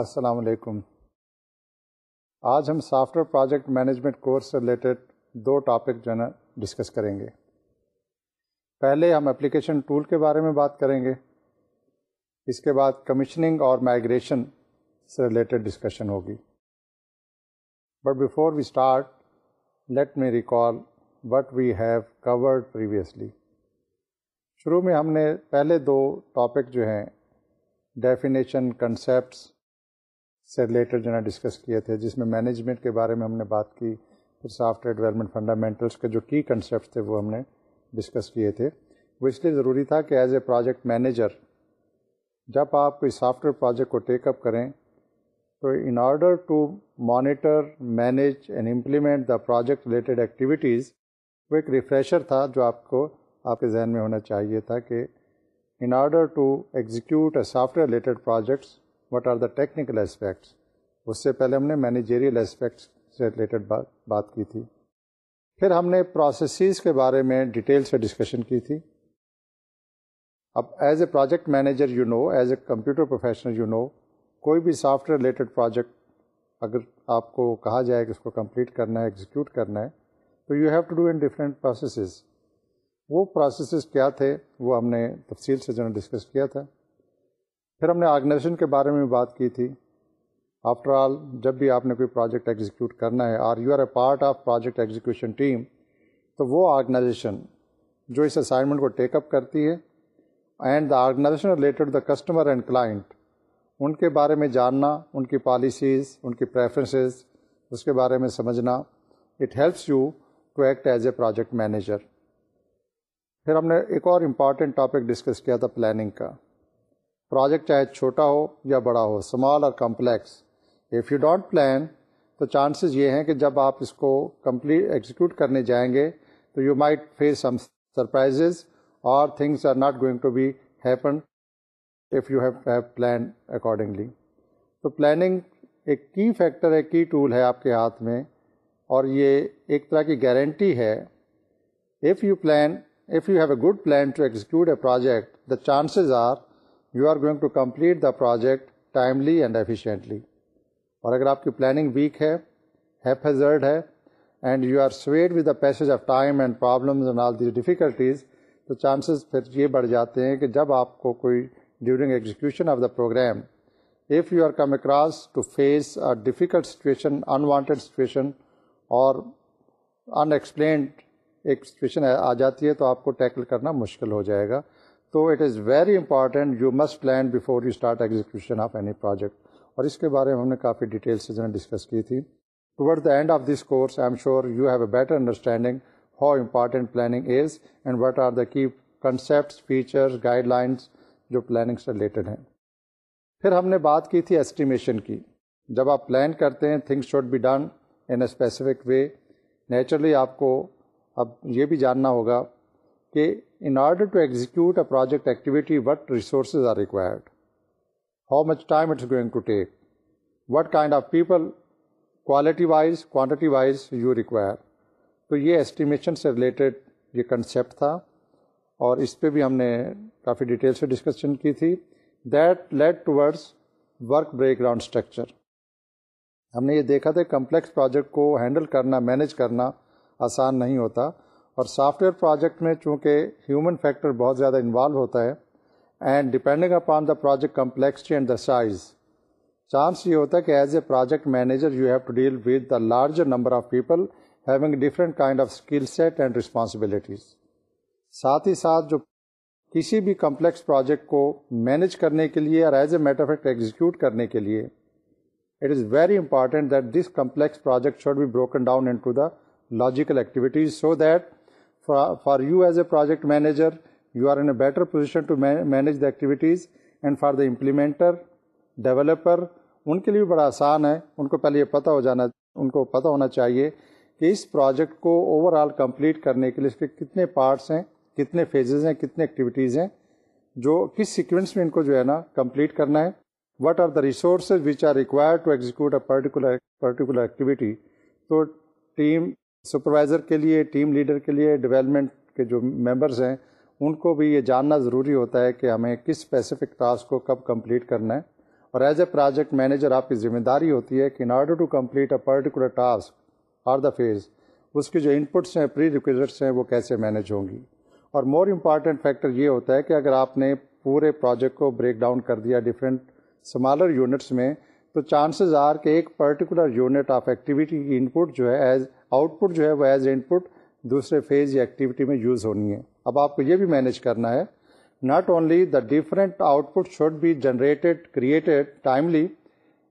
السلام علیکم۔ آج ہم software project management course سے ریلیٹڈ دو ٹاپک جو ہے نا ڈسکس کریں گے۔ پہلے ہم اپلیکیشن ٹول کے بارے میں بات کریں گے۔ اس کے بعد کمیشننگ اور مائگریشن سے ریلیٹڈ ڈسکشن ہوگی۔ But before we start let me recall what we have covered previously شروع میں ہم نے پہلے دو ٹاپک جو ہیں ڈیفینیشن کنسیپٹس سے ریلیٹڈ جو ہے ڈسکس کیے تھے، جس میں مینجمنٹ کے بارے میں ہم نے بات کی، پھر سافٹ ویئر ڈیولپمنٹ فنڈامنٹلس کے جو کی کنسیپٹس تھے وہ ہم نے ڈسکس کیے تھے۔ وہ اس لیے ضروری تھا کہ ایز اے پروجیکٹ مینیجر جب آپ کوئی سافٹ ویئر پروجیکٹ کو ٹیک اپ کریں، تو in order to monitor manage and implement the project related activities وہ ایک ریفریشر تھا جو آپ کو آپ کے ذہن میں ہونا چاہیے تھا کہ in order to execute a software related projects what are the technical aspects اس سے پہلے ہم نے مینیجیریل اسپیکٹس سے ریلیٹڈ بات بات کی تھی پھر ہم نے پروسیسز کے بارے میں ڈیٹیل سے ڈسکشن کی تھی اب as a project manager you know as a computer professional you know کوئی بھی سافٹ ویئر ریلیٹڈ پروجیکٹ اگر آپ کو کہا جائے کہ اس کو کمپلیٹ کرنا ہے ایگزیکیوٹ کرنا ہے تو you have to do in different processes وہ پروسیسز کیا تھے وہ ہم نے تفصیل سے جو ہے ڈسکس کیا تھا۔ پھر ہم نے آرگنائزیشن کے بارے میں بات کی تھی۔ آفٹر آل جب بھی آپ نے کوئی پروجیکٹ ایگزیکیوٹ کرنا ہے اور you are a part of project execution team تو وہ آرگنائزیشن جو اس اسائنمنٹ کو ٹیک اپ کرتی ہے and the organization related the customer and client ان کے بارے میں جاننا، ان کی پالیسیز ان کی پریفرنسز اس کے بارے میں سمجھنا it helps you to act as a project manager پھر ہم نے ایک اور امپارٹینٹ ٹاپک ڈسکس کیا تھا پلاننگ کا۔ پروجیکٹ چاہے چھوٹا ہو یا بڑا ہو اسمال اور complex if you don't plan تو چانسز یہ ہیں کہ جب آپ اس کو کمپلیٹ ایگزیکیوٹ کرنے جائیں گے، تو you might face some surprises اور things are not going to be happen if you have have plan accordingly تو پلاننگ ایک کی فیکٹر ہے کی ٹول ہے آپ کے ہاتھ میں، اور یہ ایک طرح کی گارنٹی ہے۔ If you plan if you have a good plan to execute a project the chances are you are going to complete the project timely and efficiently اور اگر آپ کی پلاننگ ویک ہے ہیپ ہیزرڈ ہے and you are sweat with the pieces of time and problems and all these difficulties تو chances پھر یہ بڑھ جاتے ہیں کہ جب آپ کو کوئی during execution of the program if you are come across to face a difficult situation unwanted situation اور ان ایکسپلینڈ ایک سچویشن آ جاتی ہے تو آپ کو ٹیکل کرنا مشکل ہو جائے گا۔ تو it is very important you must plan before you start execution of any project اور اس کے بارے میں ہم نے کافی ڈیٹیل سے جو ہے ڈسکس کی تھی. Toward the end of this course I am sure you have a better understanding how important planning is and what are the key concepts features guidelines جو پلاننگ سے ریلیٹڈ ہیں. پھر ہم نے بات کی تھی ایسٹیمیشن کی. جب آپ پلان کرتے ہیں things should be done in a specific way naturally آپ کو اب یہ بھی جاننا ہوگا کہ in order to execute a project activity what resources are required how much time it's going to take what kind of people quality wise quantity wise you require تو یہ اسٹیمیشن سے ریلیٹڈ یہ کنسیپٹ تھا اور اس پہ بھی ہم نے کافی ڈیٹیل سے ڈسکشن کی تھی. That lead towards work breakdown structure ہم نے یہ دیکھا تھا کمپلیکس پروجیکٹ کو ہینڈل کرنا مینیج کرنا آسان نہیں ہوتا. اور سافٹ ویئر پروجیکٹ میں چونکہ ہیومن فیکٹر بہت زیادہ انوالو ہوتا ہے and depending upon the project complexity and the size chance یہ ہوتا ہے کہ as a project manager you have to deal with the larger number of people having different kind of skill set and responsibilities ساتھ ہی ساتھ جو کسی بھی کمپلیکس پروجیکٹ کو مینیج کرنے کے لیے اور as a matter fact execute کرنے کے لیے it is very important that this complex project should be broken down into the logical activities so that for you as a project manager you are in a better position to manage the activities and for the implementer developer ان کے لیے بھی بڑا آسان ہے ان کو پہلے یہ پتہ ہو جانا ان کو پتہ ہونا چاہیے کہ اس پروجیکٹ کو اوور آل کمپلیٹ کرنے کے لیے اس کے کتنے پارٹس ہیں کتنے فیزز ہیں کتنے ایکٹیویٹیز ہیں جو کس سیکوینس میں ان کو جو ہے نا کمپلیٹ کرنا ہے what are the resources which are require to execute a particular particular activity تو ٹیم سپروائزر کے لیے، ٹیم لیڈر کے لیے، ڈیولپمنٹ کے جو ممبرز ہیں، ان کو بھی یہ جاننا ضروری ہوتا ہے کہ ہمیں کس اسپیسیفک ٹاسک کو کب کمپلیٹ کرنا ہے۔ اور ایز اے پروجیکٹ مینیجر آپ کی ذمہ داری ہوتی ہے کہ in order to complete a particular task or the phase اس کی جو انپٹس ہیں پری ریکویزٹس ہیں، وہ کیسے مینیج ہوں گی۔ اور مور امپارٹینٹ فیکٹر یہ ہوتا ہے کہ اگر آپ نے پورے پروجیکٹ کو بریک ڈاؤن کر دیا ڈفرینٹ اسمالر یونٹس میں تو چانسز آر کہ ایک پرٹیکولر یونٹ آف ایکٹیویٹی کی انپٹ جو ہے ایز آؤٹ پٹ جو ہے وہ ایز ان پٹ دوسرے فیز یا ایکٹیویٹی میں یوز ہونی ہے۔ اب آپ کو یہ بھی مینیج کرنا ہے۔ Not only the different output should be generated created timely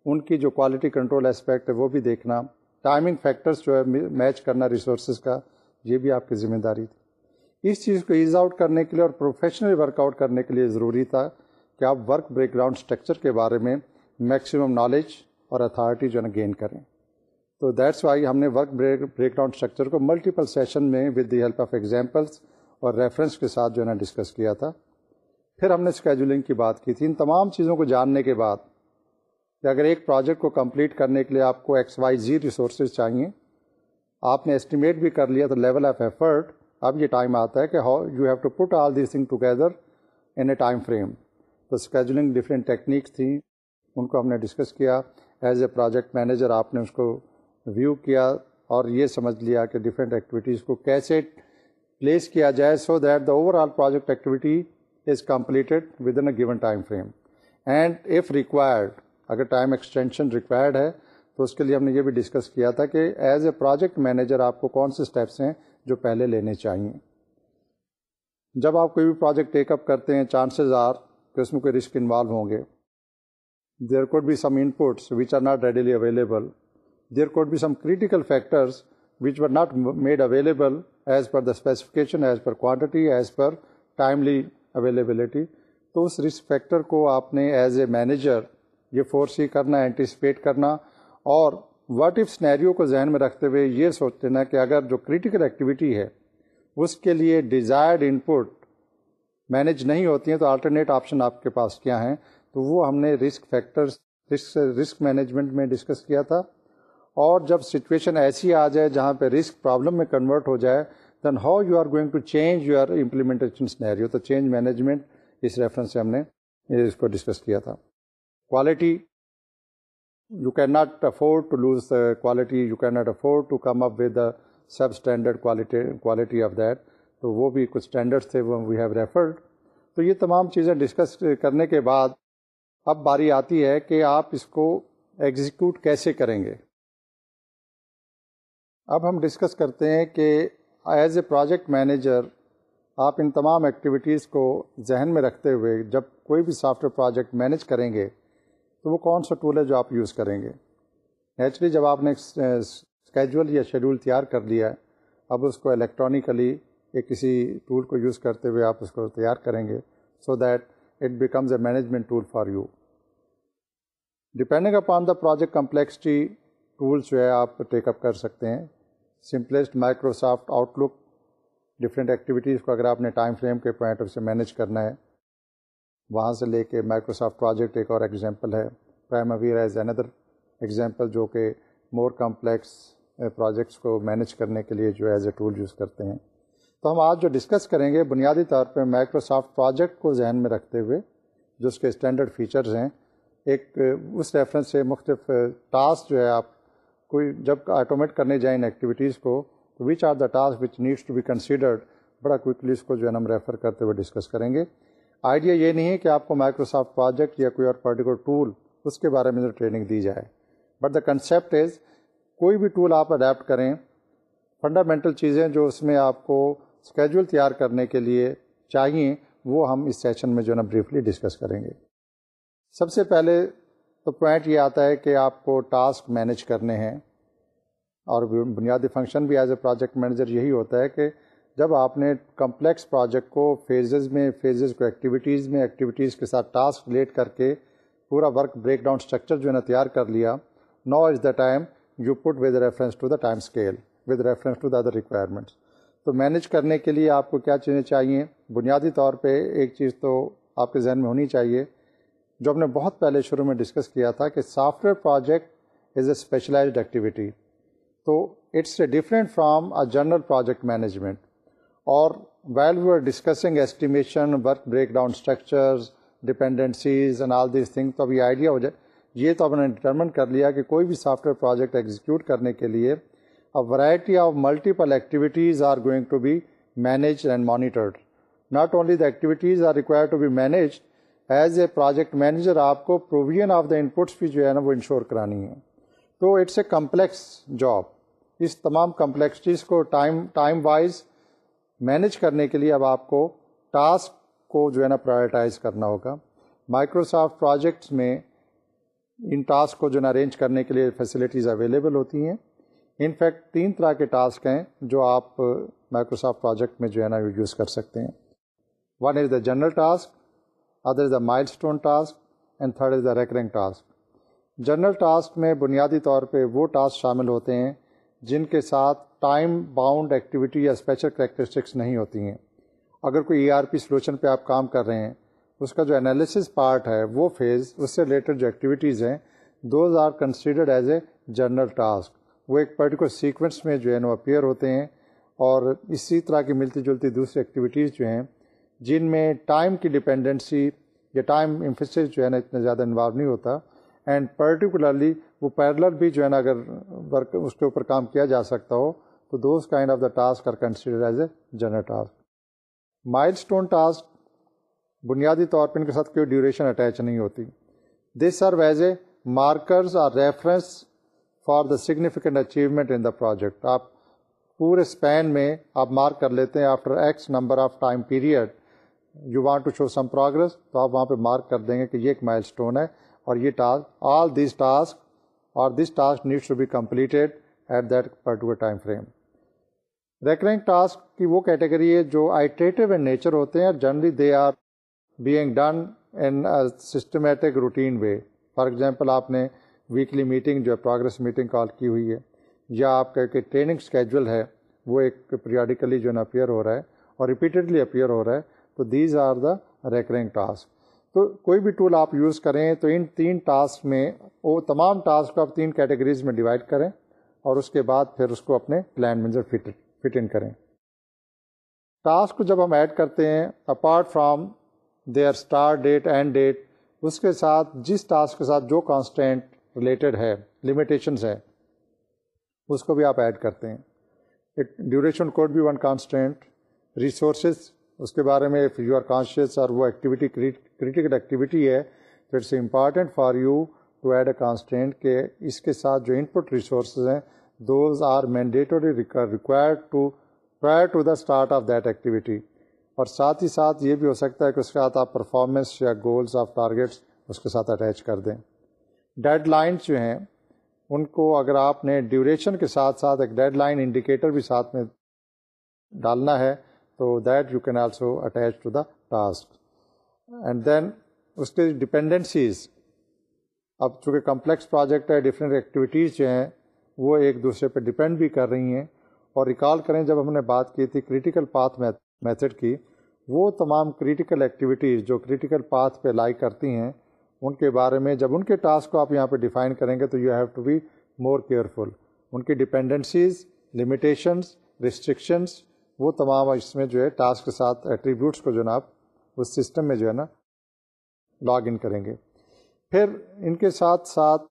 ان کی جو کوالٹی کنٹرول اسپیکٹ ہے وہ بھی دیکھنا۔ ٹائمنگ فیکٹرس جو ہے میچ کرنا ریسورسز کا، یہ بھی آپ کی ذمہ داری تھی۔ اس چیز کو ایز آؤٹ کرنے کے لیے اور پروفیشنلی ورک آؤٹ کرنے کے لیے ضروری تھا کہ آپ ورک بریک گراؤنڈ اسٹرکچر کے بارے میں میکسیمم نالج اور اتھارٹی جو ہے نا گین کریں۔ تو دیٹس وائی ہم نے work break break down structure کو ملٹیپل سیشن میں with the help of examples اور ریفرنس کے ساتھ جو ہے نا ڈسکس کیا تھا۔ پھر ہم نے اسکیجولنگ کی بات کی تھی۔ ان تمام چیزوں کو جاننے کے بعد کہ اگر ایک پروجیکٹ کو کمپلیٹ کرنے کے لیے آپ کو ایکس وائی زی ریسورسز چاہیے، آپ نے اسٹیمیٹ بھی کر لیا تو لیول آف ایفرٹ اب یہ ٹائم آتا ہے کہ how you have to put all these thing together in a time frame تو اسکیجولنگ ڈفرینٹ ٹیکنیکس تھیں۔ ان کو ہم نے ڈسکس کیا. ایز اے پروجیکٹ مینیجر آپ نے اس کو ویو کیا اور یہ سمجھ لیا کہ ڈفرینٹ ایکٹیویٹیز کو کیسے پلیس کیا جائے so that the overall project activity is completed within a given time frame and if required اگر ٹائم ایکسٹینشن ریکوائرڈ ہے، تو اس کے لیے ہم نے یہ بھی ڈسکس کیا تھا کہ ایز اے پروجیکٹ مینیجر آپ کو کون سے اسٹیپس ہیں جو پہلے لینے چاہیے؟ جب آپ کوئی بھی پروجیکٹ ٹیک اپ کرتے ہیں چانسز آر کہ اس میں کوئی رسک انوالو ہوں گے. There could be some inputs which are not readily available there could be some critical factors which were not made available as per the specification as per quantity as per timely availability تو اس risk factor کو آپ نے as a manager یہ force ہی کرنا anticipate کرنا اور what if scenario کو ذہن میں رکھتے ہوئے یہ سوچ لینا کہ اگر جو کریٹیکل ایکٹیویٹی ہے اس کے لیے ڈیزائرڈ ان پٹ مینیج نہیں ہوتی ہیں تو آلٹرنیٹ آپشن آپ کے پاس کیا ہیں؟ تو وہ ہم نے risk factors risk risk management میں ڈسکس کیا تھا۔ اور جب سچویشن ایسی آ جائے جہاں پہ رسک پرابلم میں کنورٹ ہو جائے then how you are going to change your implementation scenario تو چینج مینجمنٹ اس ریفرنس سے ہم نے اس کو ڈسکس کیا تھا۔ Quality you can not afford to lose quality you can not afford to come up with substandard quality quality of that تو وہ بھی کچھ اسٹینڈرڈس تھے، وہ وی ہیو ریفرڈ تو یہ تمام چیزیں ڈسکس کرنے کے بعد اب باری آتی ہے کہ آپ اس کو ایگزیکیوٹ کیسے کریں گے۔ اب ہم ڈسکس کرتے ہیں کہ ایز اے پروجیکٹ مینیجر آپ ان تمام ایکٹیویٹیز کو ذہن میں رکھتے ہوئے جب کوئی بھی سافٹ ویئر پروجیکٹ مینیج کریں گے تو وہ کون سا ٹول ہے جو آپ یوز کریں گے۔ نیچرلی جب آپ نے اسکیجول یا شیڈول تیار کر لیا ہے، اب اس کو الیکٹرانکلی یا کسی ٹول کو یوز کرتے ہوئے آپ اس کو تیار کریں گے so that it becomes a management tool for you depending upon the project complexity tools جو ہے آپ ٹیک اپ کر سکتے ہیں simplest Microsoft Outlook different activities کو اگر آپ نے ٹائم فریم کے پوائنٹ آف سے مینیج کرنا ہے وہاں سے لے کے مائکروسافٹ پروجیکٹ ایک اور ایگزامپل ہے پرائم اویر ایز اندر ایگزامپل جو کہ مور کمپلیکس پروجیکٹس کو مینیج کرنے کے لیے جو ایز اے ٹول یوز کرتے ہیں تو ہم آج جو ڈسکس کریں گے، بنیادی طور پہ مائکروسافٹ پروجیکٹ کو ذہن میں رکھتے ہوئے جو اس کے اسٹینڈرڈ فیچرز ہیں ایک، اس ریفرنس سے مختلف ٹاسک جو ہے آپ کوئی جب آٹومیٹ کرنے جائیں ان ایکٹیویٹیز کو، تو which are the task which needs to be considered بڑا کوئکلی اس کو جو ہے ہم ریفر کرتے ہوئے ڈسکس کریں گے۔ آئیڈیا یہ نہیں ہے کہ آپ کو مائکروسافٹ پروجیکٹ یا کوئی اور پرٹیکولر ٹول اس کے بارے میں جو ٹریننگ دی جائے۔ بٹ دا کنسیپٹ از کوئی بھی ٹول آپ اڈیپٹ کریں۔ فنڈامنٹل چیزیں جو اس میں آپ کو اسکیجول تیار کرنے کے لیے چاہیے، وہ ہم اس سیشن میں جو ہے نا بریفلی ڈسکس کریں گے۔ سب سے پہلے تو پوائنٹ یہ آتا ہے کہ آپ کو ٹاسک مینیج کرنے ہیں اور بنیادی فنکشن بھی ایز اے پروجیکٹ مینیجر یہی ہوتا ہے کہ جب آپ نے کمپلیکس پروجیکٹ کو فیزز میں فیزز کو ایکٹیویٹیز میں ایکٹیویٹیز کے ساتھ ٹاسک ریلیٹ کر کے پورا ورک بریک ڈاؤن اسٹرکچر جو ہے نا تیار کر لیا now is the time you put with reference to the time scale with reference to the other requirements تو مینیج کرنے کے لیے آپ کو کیا چیزیں چاہیے؟ بنیادی طور پہ ایک چیز تو آپ کے ذہن میں ہونی چاہیے جو ہم نے بہت پہلے شروع میں ڈسکس کیا تھا کہ software project is a specialized activity so it's a different from a general project management اور well you are discussing estimation work break down structures dependencies and all this thing تو ابھی آئیڈیا ہو جائے. یہ تو ہم نے ڈٹرمن کر لیا کہ کوئی بھی سافٹ ویئر پروجیکٹ ایگزیکیوٹ کرنے کے لیے variety of multiple activities are going to be manage and monitored not only the activities are require to be manage as a project manager آپ کو پروویژن آف دا انپٹس بھی جو ہے نا وہ انشور کرانی ہے۔ تو اٹس اے کمپلیکس جاب۔ اس تمام کمپلیکسٹیز کو ٹائم ٹائم وائز مینیج کرنے کے لیے اب آپ کو ٹاسک کو جو ہے نا پرائرٹائز کرنا ہوگا۔ مائکروسافٹ پروجیکٹس میں ان ٹاسک کو جو ہے نا ارینج کرنے کے لیے فیسلٹیز اویلیبل ہوتی ہیں۔ انفیکٹ تین طرح کے ٹاسک ہیں جو آپ مائکروسافٹ پروجیکٹ میں جو ہے نا یوز کر سکتے ہیں۔ One is the general task other is the milestone task and third is the recurring task general task میں بنیادی طور پہ وہ ٹاسک شامل ہوتے ہیں جن کے ساتھ ٹائم باؤنڈ ایکٹیویٹی یا اسپیشل کریکٹرسٹکس نہیں ہوتی ہیں۔ اگر کوئی ای آر پی سلوشن پہ آپ کام کر رہے ہیں، اس کا جو انالیسس پارٹ ہے، وہ فیز اس سے ریلیٹڈ جو ایکٹیویٹیز ہیں those are considered as a general task وہ ایک پرٹیکولر سیکوینس میں جو ہے نا اپیئر ہوتے ہیں اور اسی طرح کی ملتی جلتی دوسری ایکٹیویٹیز جو ہیں جن میں ٹائم کی ڈپینڈنسی یا ٹائم امفسس جو ہے نا اتنا زیادہ انوالو نہیں ہوتا اینڈ پرٹیکولرلی وہ پیرلر بھی جو ہے نا اگر ورک اس کے اوپر کام کیا جا سکتا ہو، تو those kind of the task are consider as a general task milestone task بنیادی طور پہ ان کے ساتھ کوئی ڈیوریشن اٹیچ نہیں ہوتی۔ This serves a markers are reference for the significant achievement in the project آپ پورے اسپین میں آپ مارک کر لیتے ہیں after x number of time period you want to show some progress تو آپ وہاں پہ مارک کر دیں گے کہ یہ ایک مائل اسٹون ہے اور یہ ٹاسک آل دیس ٹاسک اور this task needs to be completed at that particular time frame recurring task کی وہ کیٹیگری ہے جو آئیٹیو ان نیچر ہوتے ہیں generally they are being done in systematic routine way for example آپ نے ویکلی میٹنگ جو ہے پروگرس میٹنگ کال کی ہوئی ہے. یا آپ کا کہ ٹریننگ اسکیجول ہے، وہ ایک پیریاڈیکلی جو ہے نا اپیئر ہو رہا ہے اور ریپیٹیڈلی اپیئر ہو رہا ہے. تو these are the recurring task تو کوئی بھی ٹول آپ یوز کریں تو ان تین ٹاسک میں وہ تمام ٹاسک کو آپ تین کیٹیگریز میں ڈیوائڈ کریں اور اس کے بعد پھر اس کو اپنے پلان منظر فٹ فٹ ان کریں۔ ٹاسک کو جب ہم ایڈ کرتے ہیں apart from their start date end date اس کے ساتھ جس ٹاسک کے ساتھ جو کانسٹینٹ ریلیٹڈ ہے لمیٹیشنس ہے، اس کو بھی آپ ایڈ کرتے ہیں۔ ایک ڈیوریشن کوڈ بھی ون کانسٹینٹ ریسورسز اس کے بارے میں اف یو آر کانشیس اور وہ ایکٹیویٹی کریٹیکل ایکٹیویٹی ہے، تو it's important for you to add a constant کہ اس کے ساتھ جو ان پٹ ریسورسز ہیں those are mandatory required to prior to the start of that activity اور ساتھ ہی ساتھ یہ بھی ہو سکتا ہے کہ اس کے ساتھ آپ پرفارمنس یا گولس آف ٹارگیٹس اس کے ساتھ اٹیچ کر دیں۔ ڈیڈ لائنس جو ہیں، ان کو اگر آپ نے ڈیوریشن کے ساتھ ساتھ ایک ڈیڈ لائن انڈیکیٹر بھی ساتھ میں ڈالنا ہے تو that you can also attach to the task and then اس کے ڈپینڈنسیز اب چونکہ کمپلیکس پروجیکٹ ہے ڈفرینٹ ایکٹیویٹیز جو ہیں، وہ ایک دوسرے پہ ڈپینڈ بھی کر رہی ہیں. اور ریکال کریں جب ہم نے بات کی تھی کریٹیکل پاتھ میتھڈ کی، وہ تمام کریٹیکل ایکٹیویٹیز جو کریٹیکل پاتھ پہ لائی کرتی ہیں، ان کے بارے میں جب ان کے ٹاسک کو آپ یہاں پہ ڈیفائن کریں گے تو you have to be more careful ان کی ڈپینڈنسیز لمیٹیشنس ریسٹرکشنس وہ تمام اس میں جو ہے ٹاسک کے ساتھ ایٹریبیوٹس کو جو نا آپ اس سسٹم میں جو ہے نا لاگ ان کریں گے۔ پھر ان کے ساتھ ساتھ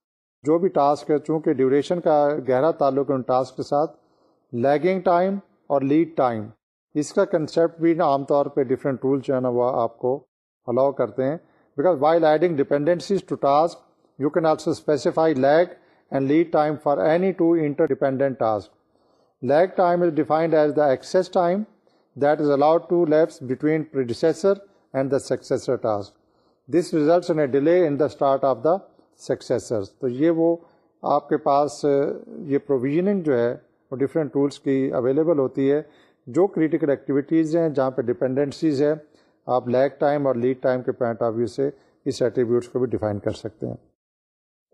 جو بھی ٹاسک ہے، چونکہ ڈیوریشن کا گہرا تعلق ہے ان ٹاسک کے ساتھ لیگنگ ٹائم اور لیڈ ٹائم اس کا کنسیپٹ بھی نا عام طور پہ ڈفرینٹ ٹول جو ہے نا وہ آپ کو الاؤ کرتے ہیں۔ Because while adding dependencies to task you can also specify lag and lead time for any to interdependent task lag time is defined as the excess time that is allowed to lapse between predecessor and the successor task this results in a delay in the start of the successors تو یہ وہ آپ کے پاس، یہ provisioning جو ہے، وہ ڈفرینٹ ٹولس کی اویلیبل ہوتی ہے جو کریٹیکل ایکٹیویٹیز ہیں جہاں پہ ڈپینڈنسیز ہے آپ لیگ ٹائم اور لیڈ ٹائم کے پوائنٹ آف ویو سے اس ایٹریبیوٹس کو بھی ڈیفائن کر سکتے ہیں.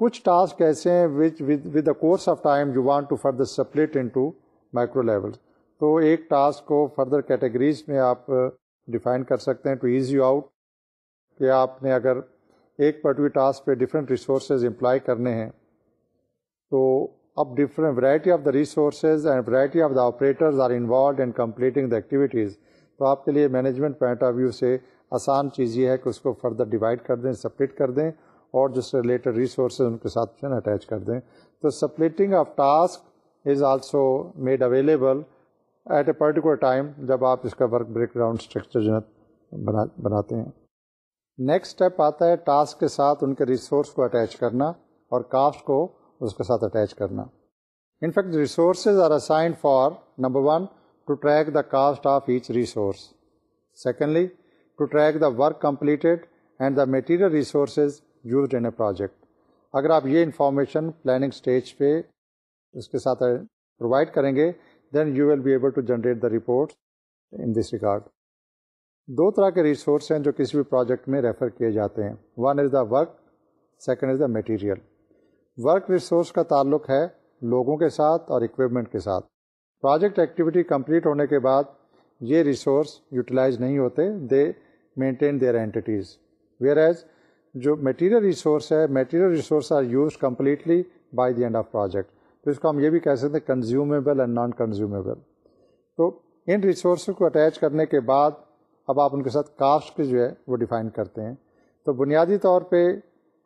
کچھ ٹاسک ایسے ہیں which with the course of time you want to further split into micro level تو ایک ٹاسک کو فردر کیٹیگریز میں آپ ڈیفائن کر سکتے ہیں ٹو ایزی آؤٹ کہ آپ نے اگر ایک پرٹیکولر ٹاسک پہ ڈفرینٹ ریسورسز امپلائی کرنے ہیں تو اب different variety of the resources and variety of the operators are involved in completing the activities تو آپ کے لیے مینجمنٹ پوائنٹ آف ویو سے آسان چیز یہ ہے کہ اس کو فردر ڈیوائڈ کر دیں سپریٹ کر دیں اور جو سے ریلیٹڈ ریسورسز ان کے ساتھ اٹیچ کر دیں۔ تو splitting of task is also made available at a particular time جب آپ اس کا ورک بریک گراؤنڈ اسٹرکچر جو ہے بناتے ہیں۔ نیکسٹ اسٹیپ آتا ہے ٹاسک کے ساتھ ان کے ریسورس کو اٹیچ کرنا اور کاسٹ کو اس کے ساتھ اٹیچ کرنا۔ In fact resources are assigned for number one to track the cost of each resource secondly to track the work completed and the material resources used in a project اگر آپ یہ information planning stage پہ اس کے ساتھ provide کریں گے then you will be able to generate the report in this record دو طرح کے ریسورس ہیں جو کسی بھی پروجیکٹ میں ریفر کیے جاتے ہیں۔ One is the work second is the material work resource کا تعلق ہے لوگوں کے ساتھ اور اکوپمنٹ کے ساتھ۔ پروجیکٹ ایکٹیویٹی کمپلیٹ ہونے کے بعد یہ ریسورس یوٹیلائز نہیں ہوتے they maintain their entities whereas جو میٹیریل ریسورس ہے material resource are use completely by the end of project تو اس کو ہم یہ بھی کہہ سکتے ہیں کنزیومیبل اینڈ نان کنزیومیبل تو ان ریسورس کو اٹیچ کرنے کے بعد اب آپ ان کے ساتھ کاسٹ جو ہے وہ ڈیفائن کرتے ہیں۔ تو بنیادی طور پہ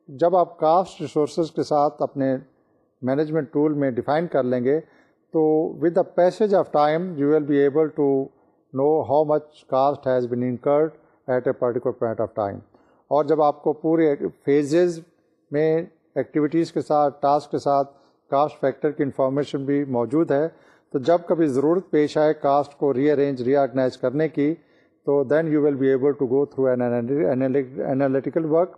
جب آپ کاسٹ ریسورسز کے ساتھ اپنے مینجمنٹ ٹول میں ڈیفائن کر لیں گے تو with the passage of time you will be able to know how much cost has been incurred at a particular point of time اور جب آپ کو پورے فیزز میں ایکٹیویٹیز کے ساتھ ٹاسک کے ساتھ کاسٹ فیکٹر کی انفارمیشن بھی موجود ہے۔ تو جب کبھی ضرورت پیش آئے کاسٹ کو ری ارینج ری آرگنائز کرنے کی، تو then you will be able to go through analytical work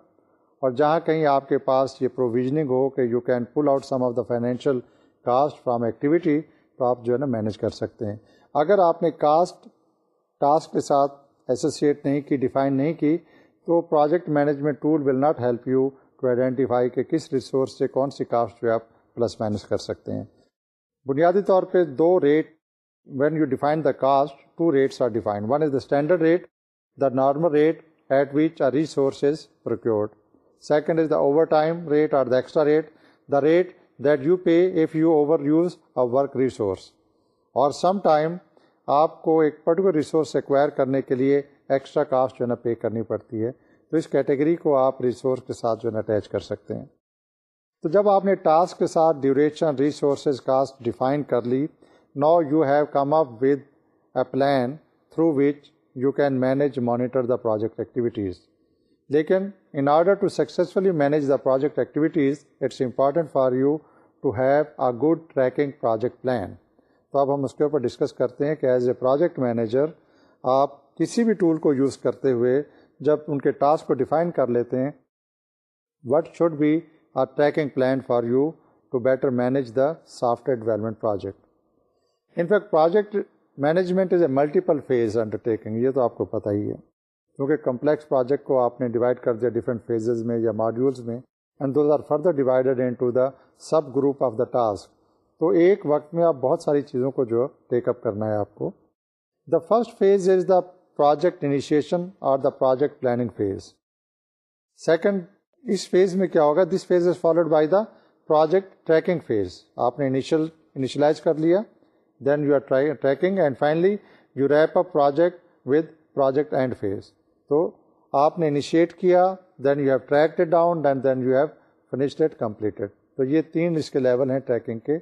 اور جہاں کہیں آپ کے پاس یہ پروویژنگ ہو کہ you can pull out some of the financial cost from activity تو آپ جو ہے نا مینیج کر سکتے ہیں۔ اگر آپ نے کاسٹ ٹاسک کے ساتھ ایسوسیٹ نہیں کی ڈیفائن نہیں کی، تو project management tool will not help you to identify کہ کس ریسورس سے کون سی کاسٹ جو آپ پلس مائنس کر سکتے ہیں۔ بنیادی طور پہ دو rate when you define the cost two rates are defined one is the standard rate the normal rate at which are resources procured second is the overtime rate are the extra rate the rate that you pay if you overuse a work resource اور some time آپ کو ایک particular resource acquire کرنے کے لیے extra cost جو ہے نا پے کرنی پڑتی ہے۔ تو اس کیٹیگری کو آپ ریسورس کے ساتھ جو ہے نا اٹیچ کر سکتے ہیں۔ تو جب آپ نے ٹاسک کے ساتھ ڈیوریشن ریسورسز کاسٹ ڈیفائن کر لی no you have come up with a plan through which you can manage monitor the project activities لیکن in order to successfully manage the project activities it's important for you to have a good tracking project plan تو اب ہم اس کے اوپر discuss کرتے ہیں کہ ایز اے پروجیکٹ مینیجر آپ کسی بھی ٹول کو یوز کرتے ہوئے جب ان کے ٹاسک کو ڈیفائن کر لیتے ہیں what should be a tracking plan for you to better manage the software development project. In fact project management is a multiple phase undertaking یہ تو آپ کو پتہ ہی ہے۔ کیونکہ کمپلیکس پروجیکٹ کو آپ نے ڈیوائڈ کر دیا ڈفرینٹ فیزز میں یا ماڈیولس میں and those are further divided into the sub group of the task تو ایک وقت میں آپ بہت ساری چیزوں کو جو ٹیک اپ کرنا ہے آپ کو۔ The first phase is the project initiation اور the project planning phase second us phase میں کیا ہوگا؟ This phase is followed by the project tracking phase آپ نے انیشل انیشلائز کر لیا then you are tracking and finally you wrap up project with project end phase تو آپ نے انیشیٹ کیا then you have tracked down then then you have finished it completed تو یہ تین اس کے لیول ہیں ٹریکنگ کے۔